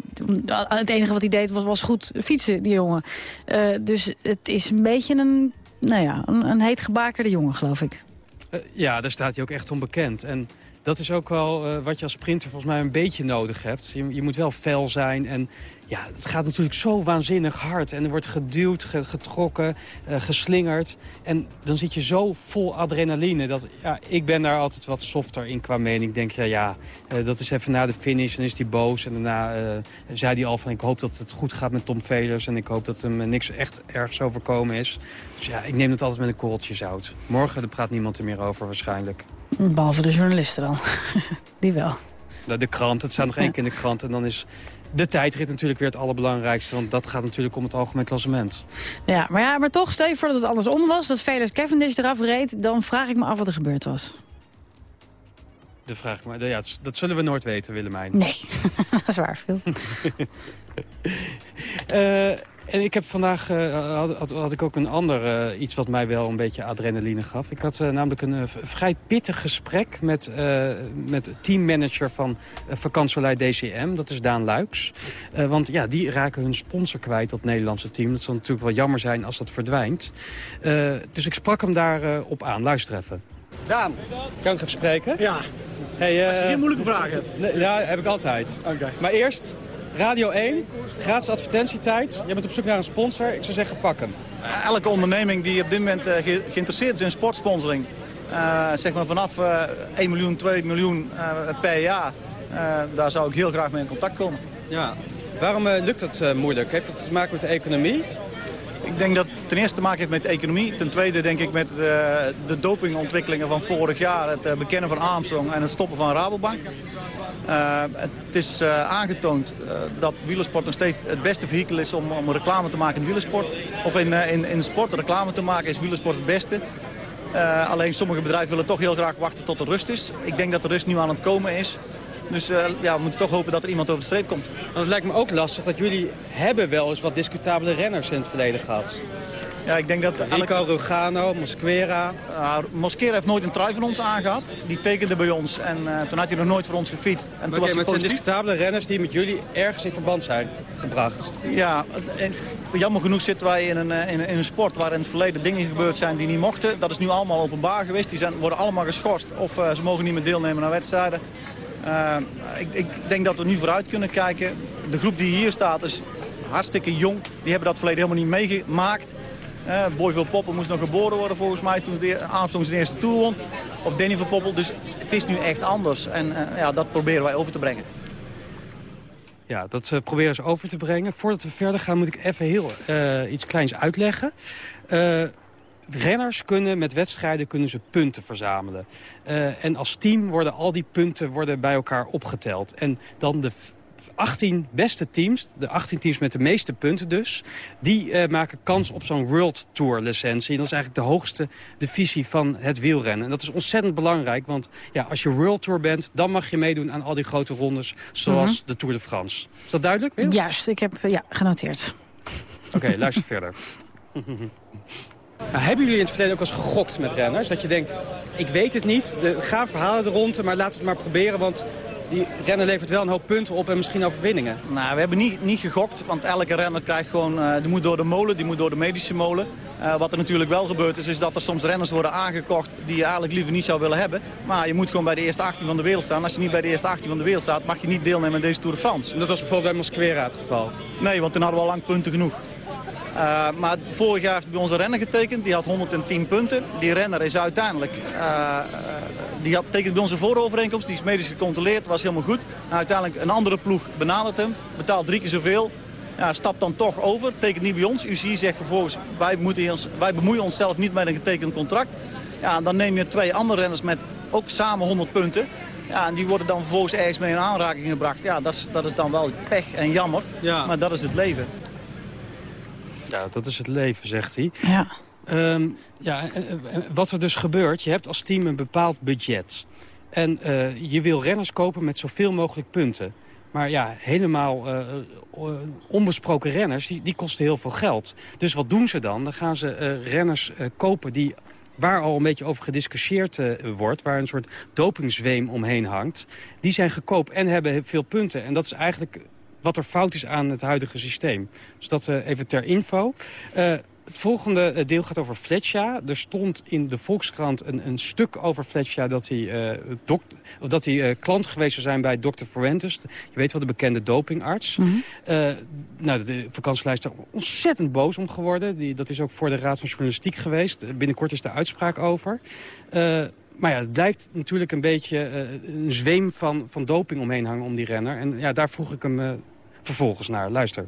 Speaker 20: het- enige wat hij deed was, was goed fietsen, die jongen. Eh, dus het is een beetje een, nou ja, een, een heet gebakerde jongen, geloof ik.
Speaker 27: Eh, ja, daar staat hij ook echt onbekend. En dat is ook wel eh, wat je als sprinter volgens mij een beetje nodig hebt. Je, je moet wel fel zijn en ja, het gaat natuurlijk zo waanzinnig hard. En er wordt geduwd, ge- getrokken, eh, geslingerd. En dan zit je zo vol adrenaline. Dat, ja, ik ben daar altijd wat softer in qua mening. Ik denk, ja, ja eh, dat is even na de finish. Dan is hij boos. En daarna eh, zei hij al van, ik hoop dat het goed gaat met Tom Velers. En ik hoop dat hem niks echt ergs overkomen is. Dus ja, ik neem het altijd met een korreltje zout. Morgen er praat niemand er meer over waarschijnlijk.
Speaker 20: Behalve de journalisten dan. die wel.
Speaker 27: Nou, De krant, het staat nog één keer in de krant. En dan is de tijdrit natuurlijk weer het allerbelangrijkste. Want dat gaat natuurlijk om het algemeen klassement.
Speaker 20: Ja, maar, ja, maar toch, stel je voor dat het andersom was... dat Velers Cavendish eraf reed... dan vraag ik me af wat er gebeurd was.
Speaker 27: De vraag, maar ja, dat zullen we nooit weten, Willemijn.
Speaker 20: Nee, dat is waar, Phil.
Speaker 27: Eh, en ik heb vandaag eh, had, had, had ik ook een ander eh, iets wat mij wel een beetje adrenaline gaf. Ik had eh, namelijk een vrij pittig gesprek met, eh met teammanager van uh, DCM. Dat is Daan Luiks. Eh, want ja, die raken hun sponsor kwijt, dat Nederlandse team. Dat zal natuurlijk wel jammer zijn als dat verdwijnt. Eh, dus ik sprak hem daar eh, op aan. Luister even. Daan, kan ik even spreken? Ja. Hey,
Speaker 28: Als je geen moeilijke vragen hebt.
Speaker 27: Nee, ja, heb ik altijd. Maar eerst, Radio 1, gratis advertentietijd. Je bent op zoek naar een sponsor. Ik zou zeggen, pak hem.
Speaker 28: Elke onderneming die op dit moment eh, ge- geïnteresseerd is in sportsponsoring... eh, zeg maar vanaf eh 1 miljoen, 2 miljoen eh, per jaar... eh, daar zou ik heel graag mee in contact komen.
Speaker 27: Ja. Waarom eh, lukt het eh, moeilijk? Heeft het te maken met de economie?
Speaker 28: Ik denk dat het ten eerste te maken heeft met de economie. Ten tweede denk ik met eh, de dopingontwikkelingen van vorig jaar. Het eh, bekennen van Armstrong en het stoppen van Rabobank. Eh, het is eh, aangetoond eh, dat wielersport nog steeds het beste vehikel is om, om reclame te maken in de wielersport. Of in, in, in de sport reclame te maken is wielersport het beste. Alleen sommige bedrijven willen toch heel graag wachten tot er rust is. Ik denk dat de rust nu aan het komen is. Dus ja, we moeten toch hopen dat er iemand over de streep komt.
Speaker 27: Want het lijkt me ook lastig dat jullie hebben wel eens wat discutabele renners in het verleden gehad.
Speaker 28: Ja, ik denk dat...
Speaker 27: Rico Rugano, Mosquera.
Speaker 28: Uh, Mosquera heeft nooit een trui van ons aangehad. Die tekende bij ons en uh, toen had hij nog nooit voor ons gefietst. En
Speaker 27: Maar
Speaker 28: toen
Speaker 27: oké,
Speaker 28: was
Speaker 27: maar
Speaker 28: hij
Speaker 27: het zijn discutabele renners die met jullie ergens in verband zijn gebracht.
Speaker 28: Ja, eh, jammer genoeg zitten wij in een, eh, in, in een sport waar in het verleden dingen gebeurd zijn die niet mochten. Dat is nu allemaal openbaar geweest. Die zijn, worden allemaal geschorst of uh, ze mogen niet meer deelnemen aan wedstrijden. Ik, ik denk dat we nu vooruit kunnen kijken. De groep die hier staat is hartstikke jong. Die hebben dat verleden helemaal niet meegemaakt. Uh, Boy van Poppel moest nog geboren worden volgens mij toen de Armstrong zijn eerste Tour won. Of Danny van Poppel. Dus het is nu echt anders. En uh, ja, dat proberen wij over te brengen.
Speaker 27: Ja, dat uh, proberen ze over te brengen. Voordat we verder gaan moet ik even heel uh, iets kleins uitleggen. Renners kunnen met wedstrijden kunnen ze punten verzamelen. En als team worden al die punten worden bij elkaar opgeteld. En dan de 18 beste teams, de 18 teams met de meeste punten dus... die uh, maken kans op zo'n World Tour licentie. En dat is eigenlijk de hoogste divisie van het wielrennen. En dat is ontzettend belangrijk, want ja, als je World Tour bent... dan mag je meedoen aan al die grote rondes, zoals -hmm. de Tour de France. Is dat duidelijk? Wil?
Speaker 20: Juist, ik heb ja, genoteerd.
Speaker 27: Oké, okay, luister verder. Nou, hebben jullie in het verleden ook eens gegokt met renners? Dat je denkt, ik weet het niet, er gaan verhalen er rond, maar we het maar proberen, want die renner levert wel een hoop punten op en misschien overwinningen.
Speaker 28: Nou, we hebben niet, niet gegokt, want elke renner krijgt gewoon, uh, die moet door de molen, die moet door de medische molen. Uh, wat er natuurlijk wel gebeurt is, is dat er soms renners worden aangekocht die je eigenlijk liever niet zou willen hebben. Maar je moet gewoon bij de eerste 18 van de wereld staan. Als je niet bij de eerste 18 van de wereld staat, mag je niet deelnemen aan deze Tour de France.
Speaker 27: Dat was bijvoorbeeld bij Mosquera het geval?
Speaker 28: Nee, want toen hadden we al lang punten genoeg. Uh, maar vorig jaar heeft hij bij onze renner getekend. Die had 110 punten. Die renner is uiteindelijk... Uh, die had, tekent bij onze voorovereenkomst. Die is medisch gecontroleerd. Was helemaal goed. En uiteindelijk een andere ploeg benadert hem. Betaalt drie keer zoveel. Ja, stapt dan toch over. Tekent niet bij ons. UCI zegt vervolgens... Wij, moeten ons, wij bemoeien onszelf niet met een getekend contract. Ja, dan neem je twee andere renners met ook samen 100 punten. Ja, en die worden dan vervolgens ergens mee in aanraking gebracht. Ja, dat is, dat is dan wel pech en jammer. Ja. Maar dat is het leven.
Speaker 27: Ja, dat is het leven, zegt hij.
Speaker 20: Ja.
Speaker 27: Um, ja, wat er dus gebeurt, je hebt als team een bepaald budget. En uh, je wil renners kopen met zoveel mogelijk punten. Maar ja, helemaal uh, onbesproken renners, die, die kosten heel veel geld. Dus wat doen ze dan? Dan gaan ze uh, renners kopen die waar al een beetje over gediscussieerd uh, wordt... waar een soort dopingzweem omheen hangt... die zijn gekoop en hebben veel punten. En dat is eigenlijk wat er fout is aan het huidige systeem. Dus dat uh, even ter info. Uh, het volgende deel gaat over Fletcher. Er stond in de Volkskrant een, een stuk over Fletcher... dat hij, uh, dat hij uh, klant geweest zou zijn bij Dr. Fuentes. Je weet wel, de bekende dopingarts. Mm -hmm. uh, nou, de vakantielijst is daar ontzettend boos om geworden. Die, dat is ook voor de Raad van Journalistiek geweest. Binnenkort is de uitspraak over. maar ja, het blijft natuurlijk een beetje een zweem van, van doping omheen hangen om die renner. En ja, daar vroeg ik hem vervolgens naar. Luister.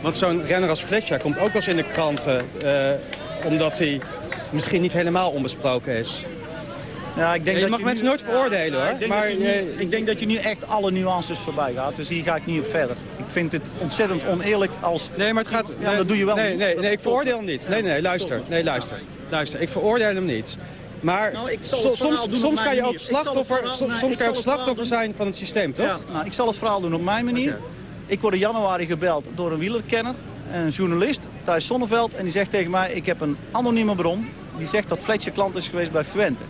Speaker 27: Want zo'n renner als Fletcher komt ook wel eens in de kranten... Uh, omdat hij misschien niet helemaal onbesproken is.
Speaker 28: Ja, ik denk
Speaker 27: je
Speaker 28: dat
Speaker 27: mag
Speaker 28: je
Speaker 27: mensen
Speaker 28: nu,
Speaker 27: nooit veroordelen,
Speaker 28: ja,
Speaker 27: hoor.
Speaker 28: Ik denk,
Speaker 27: maar,
Speaker 28: dat je nu, ik denk dat je nu echt alle nuances voorbij gaat. Dus hier ga ik niet op verder. Ik vind het ontzettend oneerlijk als...
Speaker 27: Nee, maar het gaat...
Speaker 28: Ja, dat doe je wel
Speaker 27: Nee, nee, nee ik veroordeel hem niet. Nee, nee, luister. Nee, luister. Luister, ik veroordeel hem niet. Maar
Speaker 28: nou,
Speaker 27: so, soms, soms kan je ook slachtoffer, soms, soms kan je ook slachtoffer zijn van het systeem, toch?
Speaker 28: Ja, nou, ik zal het verhaal doen op mijn manier. Okay. Ik word in januari gebeld door een wielerkenner, een journalist, Thijs Sonneveld. En die zegt tegen mij, ik heb een anonieme bron. Die zegt dat Fletcher klant is geweest bij Fuente.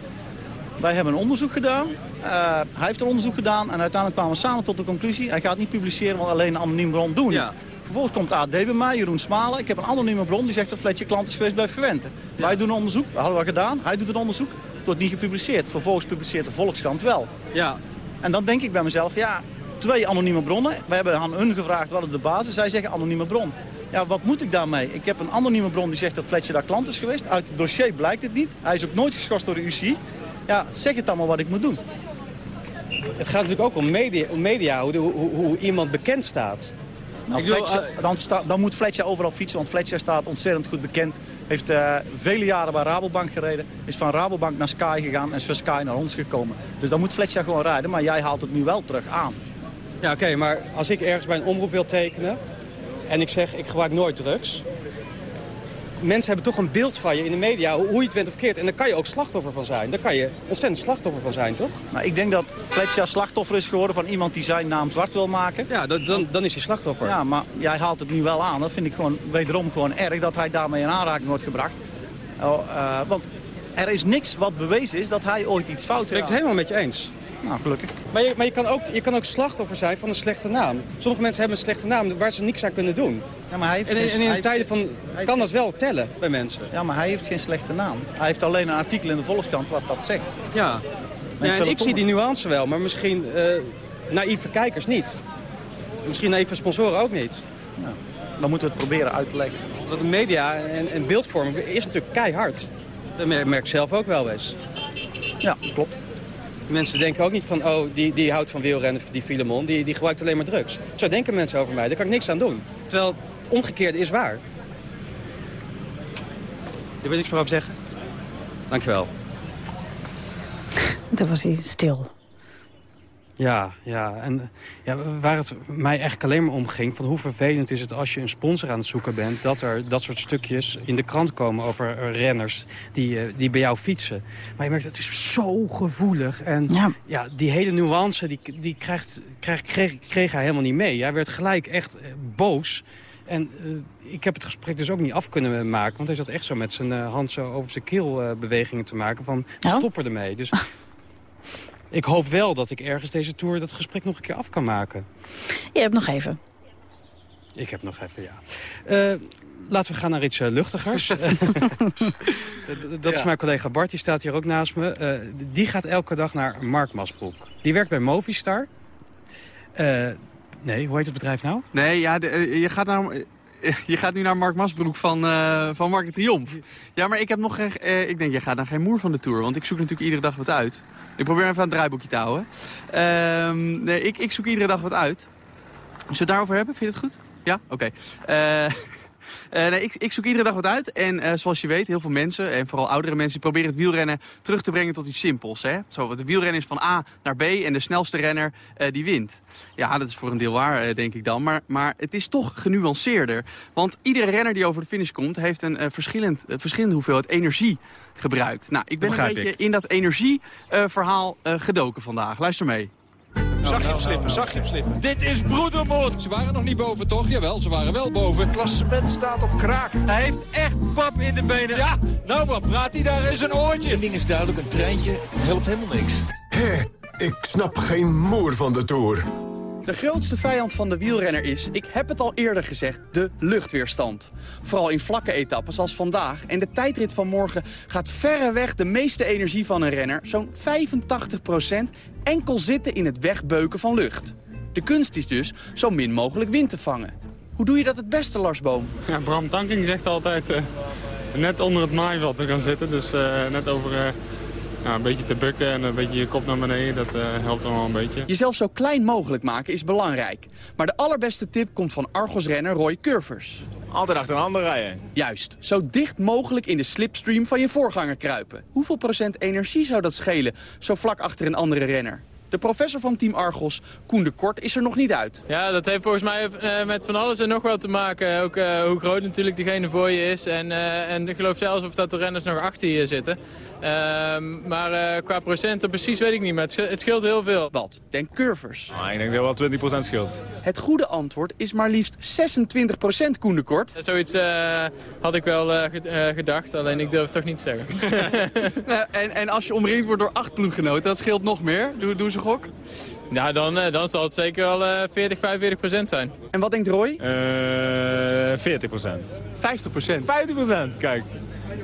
Speaker 28: Wij hebben een onderzoek gedaan. Uh, hij heeft een onderzoek gedaan. En uiteindelijk kwamen we samen tot de conclusie. Hij gaat niet publiceren, want alleen een anonieme bron doen ja. niet. Vervolgens komt AD bij mij, Jeroen Smalen. Ik heb een anonieme bron die zegt dat Fletcher klant is geweest bij Fuente. Ja. Wij doen een onderzoek, dat hadden we gedaan. Hij doet een onderzoek, het wordt niet gepubliceerd. Vervolgens publiceert de Volkskrant wel.
Speaker 27: Ja.
Speaker 28: En dan denk ik bij mezelf, ja, twee anonieme bronnen. We hebben aan hun gevraagd wat is de basis. Zij zeggen anonieme bron. Ja, wat moet ik daarmee? Ik heb een anonieme bron die zegt dat Fletcher daar klant is geweest. Uit het dossier blijkt het niet. Hij is ook nooit geschorst door de UCI. Ja, zeg het dan maar wat ik moet doen.
Speaker 27: Het gaat natuurlijk ook om media, om media hoe, hoe, hoe iemand bekend staat.
Speaker 28: Nou, Fletcher, dan, sta, dan, moet Fletcher overal fietsen, want Fletcher staat ontzettend goed bekend. Heeft uh, vele jaren bij Rabobank gereden. Is van Rabobank naar Sky gegaan en is van Sky naar ons gekomen. Dus dan moet Fletcher gewoon rijden, maar jij haalt het nu wel terug aan.
Speaker 27: Ja, oké, okay, maar als ik ergens bij een omroep wil tekenen... en ik zeg, ik gebruik nooit drugs... mensen hebben toch een beeld van je in de media, hoe je het went of keert. En daar kan je ook slachtoffer van zijn. Daar kan je ontzettend slachtoffer van zijn, toch?
Speaker 28: Nou, ik denk dat Fletcher slachtoffer is geworden van iemand die zijn naam zwart wil maken.
Speaker 27: Ja, dan, dan, dan is hij slachtoffer.
Speaker 28: Ja, maar jij haalt het nu wel aan. Dat vind ik gewoon wederom gewoon erg dat hij daarmee in aanraking wordt gebracht. Oh, uh, want er is niks wat bewezen is dat hij ooit iets fout heeft.
Speaker 27: Ik ben het helemaal met je eens.
Speaker 28: Nou, gelukkig.
Speaker 27: Maar, je, maar je, kan ook, je kan ook slachtoffer zijn van een slechte naam. Sommige mensen hebben een slechte naam waar ze niks aan kunnen doen.
Speaker 28: Ja, maar hij heeft
Speaker 27: en,
Speaker 28: geen,
Speaker 27: en in de tijden van kan dat wel tellen bij mensen.
Speaker 28: Ja, maar hij heeft geen slechte naam. Hij heeft alleen een artikel in de Volkskrant wat dat zegt.
Speaker 27: Ja, ja en ik zie die nuance wel, maar misschien uh, naïeve kijkers niet. Misschien naïeve sponsoren ook niet.
Speaker 28: Ja, dan moeten we het proberen uit te leggen.
Speaker 27: Want de media en, en beeldvorming is natuurlijk keihard. Dat merk ik zelf ook wel eens.
Speaker 28: Ja, klopt.
Speaker 27: Mensen denken ook niet van, oh, die, die houdt van wielrennen, die Filemon, die, die gebruikt alleen maar drugs. Zo denken mensen over mij, daar kan ik niks aan doen. Terwijl het omgekeerde is waar.
Speaker 21: Daar wil ik maar over zeggen. Dankjewel.
Speaker 20: Toen was hij stil.
Speaker 27: Ja, ja. En ja, waar het mij eigenlijk alleen maar om ging... van hoe vervelend is het als je een sponsor aan het zoeken bent... dat er dat soort stukjes in de krant komen over eh, renners die, eh, die bij jou fietsen. Maar je merkt, het is zo gevoelig. En ja. die hele nuance, die, die krijgt, krijg, kreeg, kreeg hij helemaal niet mee. Hij werd gelijk echt eh, boos... En ik heb het gesprek dus ook niet af kunnen maken. Want hij zat echt zo met zijn hand zo over zijn keelbewegingen te maken. Van,
Speaker 20: Oh.
Speaker 27: stop er ermee. Dus ik hoop wel dat ik ergens deze tour dat gesprek nog een keer af kan maken.
Speaker 20: Je hebt nog even.
Speaker 27: Ik heb nog even, ja. Eh, laten we gaan naar iets eh, luchtigers. dat dat is mijn collega Bart, die staat hier ook naast me. Eh, die gaat elke dag naar Mark Masbroek. Die werkt bij Movistar. Eh, nee, hoe heet het bedrijf nou?
Speaker 29: Nee, ja, de, je, gaat naar, je gaat nu naar Mark Masbroek van, eh van Market Triomf. Ja, maar ik heb nog geen... eh, ik denk, je gaat dan geen moer van de Tour. Want ik zoek natuurlijk iedere dag wat uit. Ik probeer even aan het draaiboekje te houden. Ehm, nee, ik, ik zoek iedere dag wat uit. Zullen we het daarover hebben? Vind je het goed? Ja? Oké. Eh, eh, nee, ik, ik zoek iedere dag wat uit. En eh, zoals je weet, heel veel mensen, en vooral oudere mensen... proberen het wielrennen terug te brengen tot iets simpels. Hè? Zo, de wielrennen is van A naar B en de snelste renner eh, die wint. Ja, dat is voor een deel waar, denk ik dan. Maar, maar het is toch genuanceerder. Want iedere renner die over de finish komt... heeft een verschillend, verschillende hoeveelheid energie gebruikt. Nou, ik ben een beetje
Speaker 12: ik.
Speaker 29: in dat energieverhaal gedoken vandaag. Luister mee.
Speaker 12: Zag je hem slippen, zag je hem slippen. Dit is broedermoord. Ze waren nog niet boven, toch? Jawel, ze waren wel boven. Het klassement staat op kraak. Hij heeft echt pap in de benen. Ja, nou maar, praat hij daar eens een oortje. Eén ding is duidelijk, een treintje helpt helemaal niks.
Speaker 11: Hé, ik snap geen moer van de Tour.
Speaker 29: De grootste vijand van de wielrenner is, ik heb het al eerder gezegd, de luchtweerstand. Vooral in vlakke etappes als vandaag. En de tijdrit van morgen gaat verreweg de meeste energie van een renner, zo'n 85%, enkel zitten in het wegbeuken van lucht. De kunst is dus zo min mogelijk wind te vangen. Hoe doe je dat het beste, Lars Boom?
Speaker 30: Ja, Bram Tanking zegt altijd eh, net onder het maaiveld te gaan zitten. Dus eh, net over eh, ja, een beetje te bukken en een beetje je kop naar beneden. Dat eh, helpt dan wel een beetje.
Speaker 29: Jezelf zo klein mogelijk maken is belangrijk. Maar de allerbeste tip komt van Argos-renner Roy Curvers. Altijd achter een ander rijden. Juist. Zo dicht mogelijk in de slipstream van je voorganger kruipen. Hoeveel procent energie zou dat schelen, zo vlak achter een andere renner? De professor van Team Argos, Koen de Kort, is er nog niet uit.
Speaker 22: Ja, dat heeft volgens mij eh, met van alles en nog wat te maken. Ook eh, hoe groot natuurlijk degene voor je is. En, eh, en ik geloof zelfs of dat de renners nog achter je zitten. Ehm, maar eh, qua procenten precies weet ik niet. Maar het, sch- het scheelt heel veel.
Speaker 29: Wat? Denk Curvers.
Speaker 31: Ah, ik denk dat wel 20% scheelt.
Speaker 29: Het goede antwoord is maar liefst 26% Koen de Kort.
Speaker 22: Zoiets eh, had ik wel eh, ge- eh, gedacht, alleen ik durf het toch niet te zeggen.
Speaker 29: Nou, en, en als je omringd wordt door acht ploeggenoten, dat scheelt nog meer. Doe, doe ze gok.
Speaker 22: Ja, dan, eh, dan zal het zeker wel eh 40, 45 procent zijn.
Speaker 29: En wat denkt Roy?
Speaker 31: Eh 40%.
Speaker 29: 50%.
Speaker 31: 50%, kijk.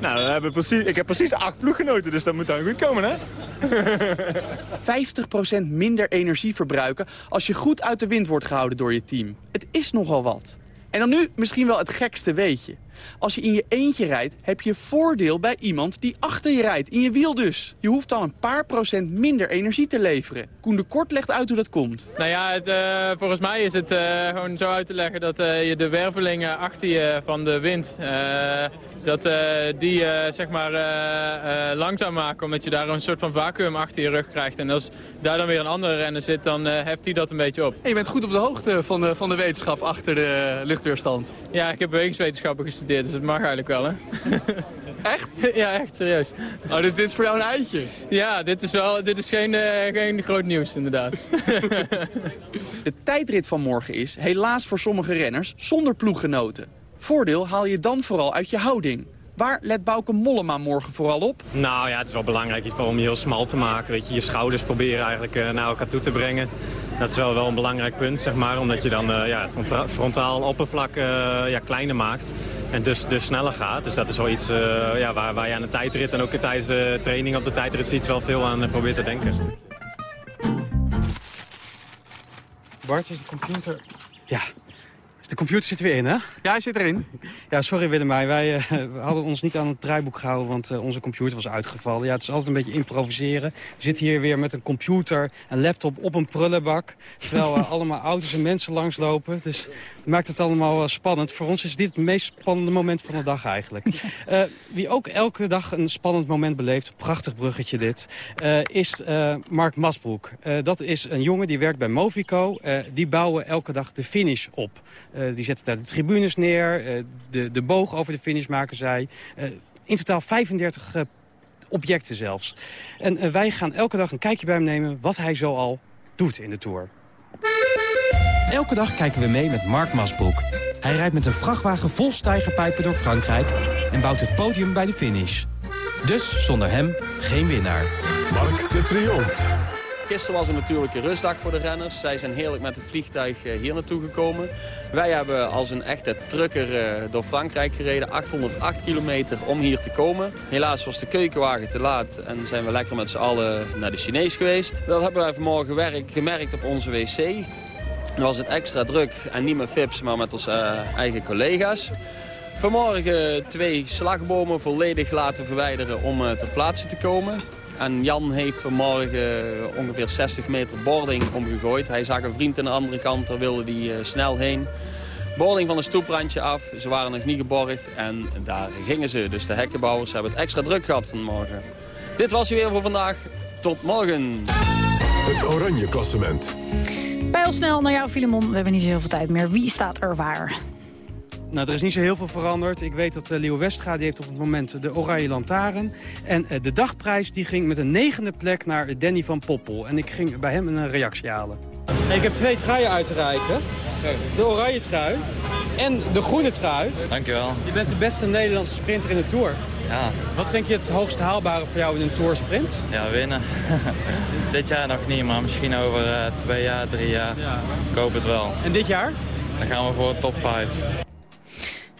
Speaker 31: Nou, we hebben precies, ik heb precies acht ploeggenoten, dus dat moet dan goed komen, hè?
Speaker 29: 50% minder energie verbruiken als je goed uit de wind wordt gehouden door je team. Het is nogal wat. En dan nu misschien wel het gekste weetje. Als je in je eentje rijdt, heb je voordeel bij iemand die achter je rijdt. In je wiel dus. Je hoeft dan een paar procent minder energie te leveren. Koen de Kort legt uit hoe dat komt.
Speaker 22: Nou ja, het, eh, volgens mij is het eh, gewoon zo uit te leggen dat eh, je de wervelingen achter je van de wind, eh, dat eh, die eh, zeg maar eh, eh, langzaam maken, omdat je daar een soort van vacuüm achter je rug krijgt. En als daar dan weer een andere renner zit, dan eh, heft hij dat een beetje op.
Speaker 29: En je bent goed op de hoogte van de, van de wetenschap achter de luchtweerstand.
Speaker 22: Ja, ik heb bewegingswetenschappen gestudeerd, dus het mag eigenlijk wel, hè?
Speaker 29: Echt?
Speaker 22: ja, echt, serieus.
Speaker 29: Oh, dus dit is voor jou een eitje?
Speaker 22: Ja, dit is, wel, dit is geen, eh, geen groot nieuws, inderdaad.
Speaker 29: De tijdrit van morgen is, helaas voor sommige renners, zonder ploeggenoten. Voordeel haal je dan vooral uit je houding. Waar let Bouke Mollema morgen vooral op?
Speaker 32: Nou ja, het is wel belangrijk iets om je heel smal te maken. Weet je, je schouders proberen eigenlijk eh, naar elkaar toe te brengen. Dat is wel, wel een belangrijk punt, zeg maar. Omdat je dan eh, ja, het fronta- frontaal oppervlak eh, ja, kleiner maakt. En dus, dus sneller gaat. Dus dat is wel iets eh, ja, waar, waar je aan de tijdrit en ook tijdens de training op de tijdritfiets wel veel aan probeert te denken.
Speaker 27: Bart, is de computer... Ja, De computer zit weer in, hè?
Speaker 29: Ja, hij zit erin.
Speaker 27: Ja, sorry Willemijn. Wij uh, we hadden ons niet aan het draaiboek gehouden, want uh, onze computer was uitgevallen. Ja, het is altijd een beetje improviseren. We zitten hier weer met een computer, een laptop op een prullenbak. Terwijl uh, allemaal auto's en mensen langslopen. Dus dat maakt het allemaal spannend. Voor ons is dit het meest spannende moment van de dag eigenlijk. wie ook elke dag een spannend moment beleeft, prachtig bruggetje dit, is Mark Masbroek. dat is een jongen die werkt bij Movico. die bouwen elke dag de finish op. Uh, die zetten daar de tribunes neer. Uh, de, de boog over de finish maken zij. Uh, in totaal 35 objecten zelfs. En wij gaan elke dag een kijkje bij hem nemen wat hij zo al doet in de Tour.
Speaker 33: Elke dag kijken we mee met Mark Masbroek. Hij rijdt met een vrachtwagen vol stijgerpijpen door Frankrijk... en bouwt het podium bij de finish. Dus zonder hem geen winnaar.
Speaker 11: Mark de Triomf.
Speaker 34: Gisteren was een natuurlijke rustdag voor de renners. Zij zijn heerlijk met het vliegtuig eh, hier naartoe gekomen. Wij hebben als een echte trucker eh, door Frankrijk gereden. 808 kilometer om hier te komen. Helaas was de keukenwagen te laat en zijn we lekker met z'n allen naar de Chinees geweest. Dat hebben wij vanmorgen werk gemerkt op onze wc. Dan was het extra druk en niet met Fips, maar met onze uh, eigen collega's. Vanmorgen twee slagbomen volledig laten verwijderen om ter plaatse te komen. En Jan heeft vanmorgen ongeveer 60 meter boarding omgegooid. Hij zag een vriend aan de andere kant, daar wilde hij uh, snel heen. Boarding van een stoeprandje af, ze waren nog niet geborgd en daar gingen ze. Dus de hekkenbouwers hebben het extra druk gehad vanmorgen. Dit was weer voor vandaag. Tot morgen.
Speaker 11: Het Oranje Klassement.
Speaker 20: snel naar jou, Filemon. We hebben niet zo heel veel tijd meer. Wie staat er waar?
Speaker 27: Nou, er is niet zo heel veel veranderd. Ik weet dat uh, Leo Westra die heeft op het moment de Oranje Lantaarn. En uh, de dagprijs die ging met een negende plek naar Danny van Poppel. En ik ging bij hem een reactie halen. Ik heb twee truien uit te reiken. De oranje trui en de groene trui.
Speaker 35: Dankjewel.
Speaker 27: Je bent de beste Nederlandse sprinter in de Tour.
Speaker 35: Ja.
Speaker 27: Wat denk je het hoogst haalbare voor jou in een Toursprint?
Speaker 35: Ja, winnen. dit jaar nog niet, maar misschien over uh, twee jaar, drie jaar. Ja. Ik hoop het wel.
Speaker 27: En dit jaar?
Speaker 35: Dan gaan we voor top 5.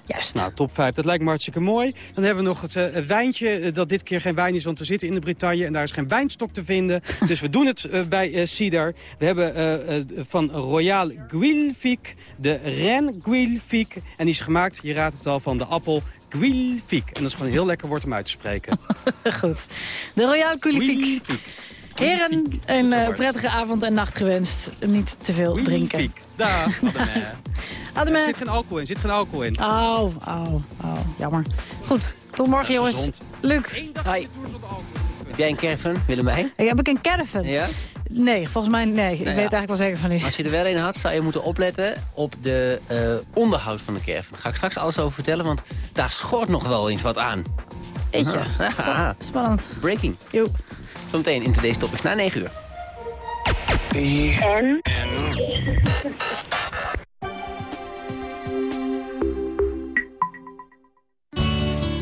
Speaker 20: Juist.
Speaker 27: Nou, top 5. Dat lijkt me hartstikke mooi. Dan hebben we nog het uh, wijntje, uh, dat dit keer geen wijn is, want we zitten in de Bretagne en daar is geen wijnstok te vinden. dus we doen het uh, bij Cider. We hebben van Royal Guilfic de Ren Guilfic. En die is gemaakt, je raadt het al, van de appel Guilfic. En dat is gewoon een heel lekker woord om uit te spreken.
Speaker 20: Goed. De Royal Guilfic. Heren, een uh, prettige avond en nacht gewenst. Niet te veel drinken.
Speaker 27: Dag,
Speaker 20: Ademé.
Speaker 27: Er zit geen alcohol in, zit geen alcohol in.
Speaker 20: Oh, oh, oh, jammer. Goed, tot morgen jongens.
Speaker 27: Gezond.
Speaker 20: Luc.
Speaker 36: Hi. Heb jij een caravan, Willemijn?
Speaker 20: Ik heb ik een caravan?
Speaker 36: Ja?
Speaker 20: Nee, volgens mij nee. Ik
Speaker 36: Nou
Speaker 20: weet
Speaker 36: ja.
Speaker 20: eigenlijk wel zeker van niet.
Speaker 36: Als je er wel een had, zou je moeten opletten op de eh, onderhoud van de caravan. Daar ga ik straks alles over vertellen, want daar schort nog wel eens wat aan.
Speaker 20: Eetje.
Speaker 36: Aha.
Speaker 20: Spannend.
Speaker 36: Breaking.
Speaker 20: Jo.
Speaker 36: Zometeen in Today's Topics na 9 uur.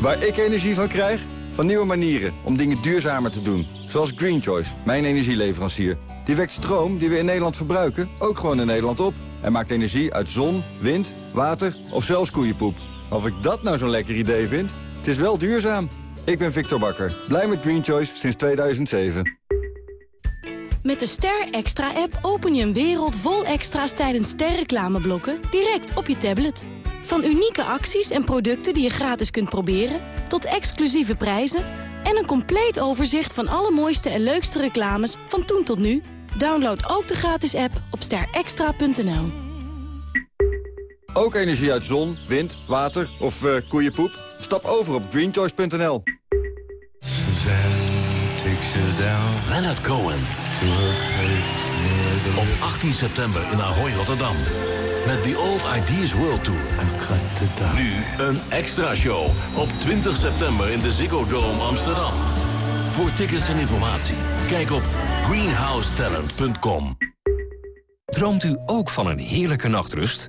Speaker 37: Waar ik energie van krijg? Van nieuwe manieren om dingen duurzamer te doen. Zoals Green Choice, mijn energieleverancier. Die wekt stroom die we in Nederland verbruiken ook gewoon in Nederland op. En maakt energie uit zon, wind, water of zelfs koeienpoep. Of ik dat nou zo'n lekker idee vind? Het is wel duurzaam. Ik ben Victor Bakker, blij met Green Choice sinds 2007.
Speaker 10: Met de Ster Extra-app open je een wereld vol extra's tijdens sterreclameblokken direct op je tablet. Van unieke acties en producten die je gratis kunt proberen, tot exclusieve prijzen en een compleet overzicht van alle mooiste en leukste reclames van toen tot nu. Download ook de gratis app op sterextra.nl.
Speaker 37: Ook energie uit zon, wind, water of eh, koeienpoep? Stap over op greenchoice.nl.
Speaker 8: Leonard Cohen. Op 18 september in Ahoy, Rotterdam. Met The Old Ideas World Tour. Nu een extra show op 20 september in de Ziggo Dome Amsterdam. Voor tickets en informatie, kijk op greenhousetalent.com.
Speaker 9: Droomt u ook van een heerlijke nachtrust?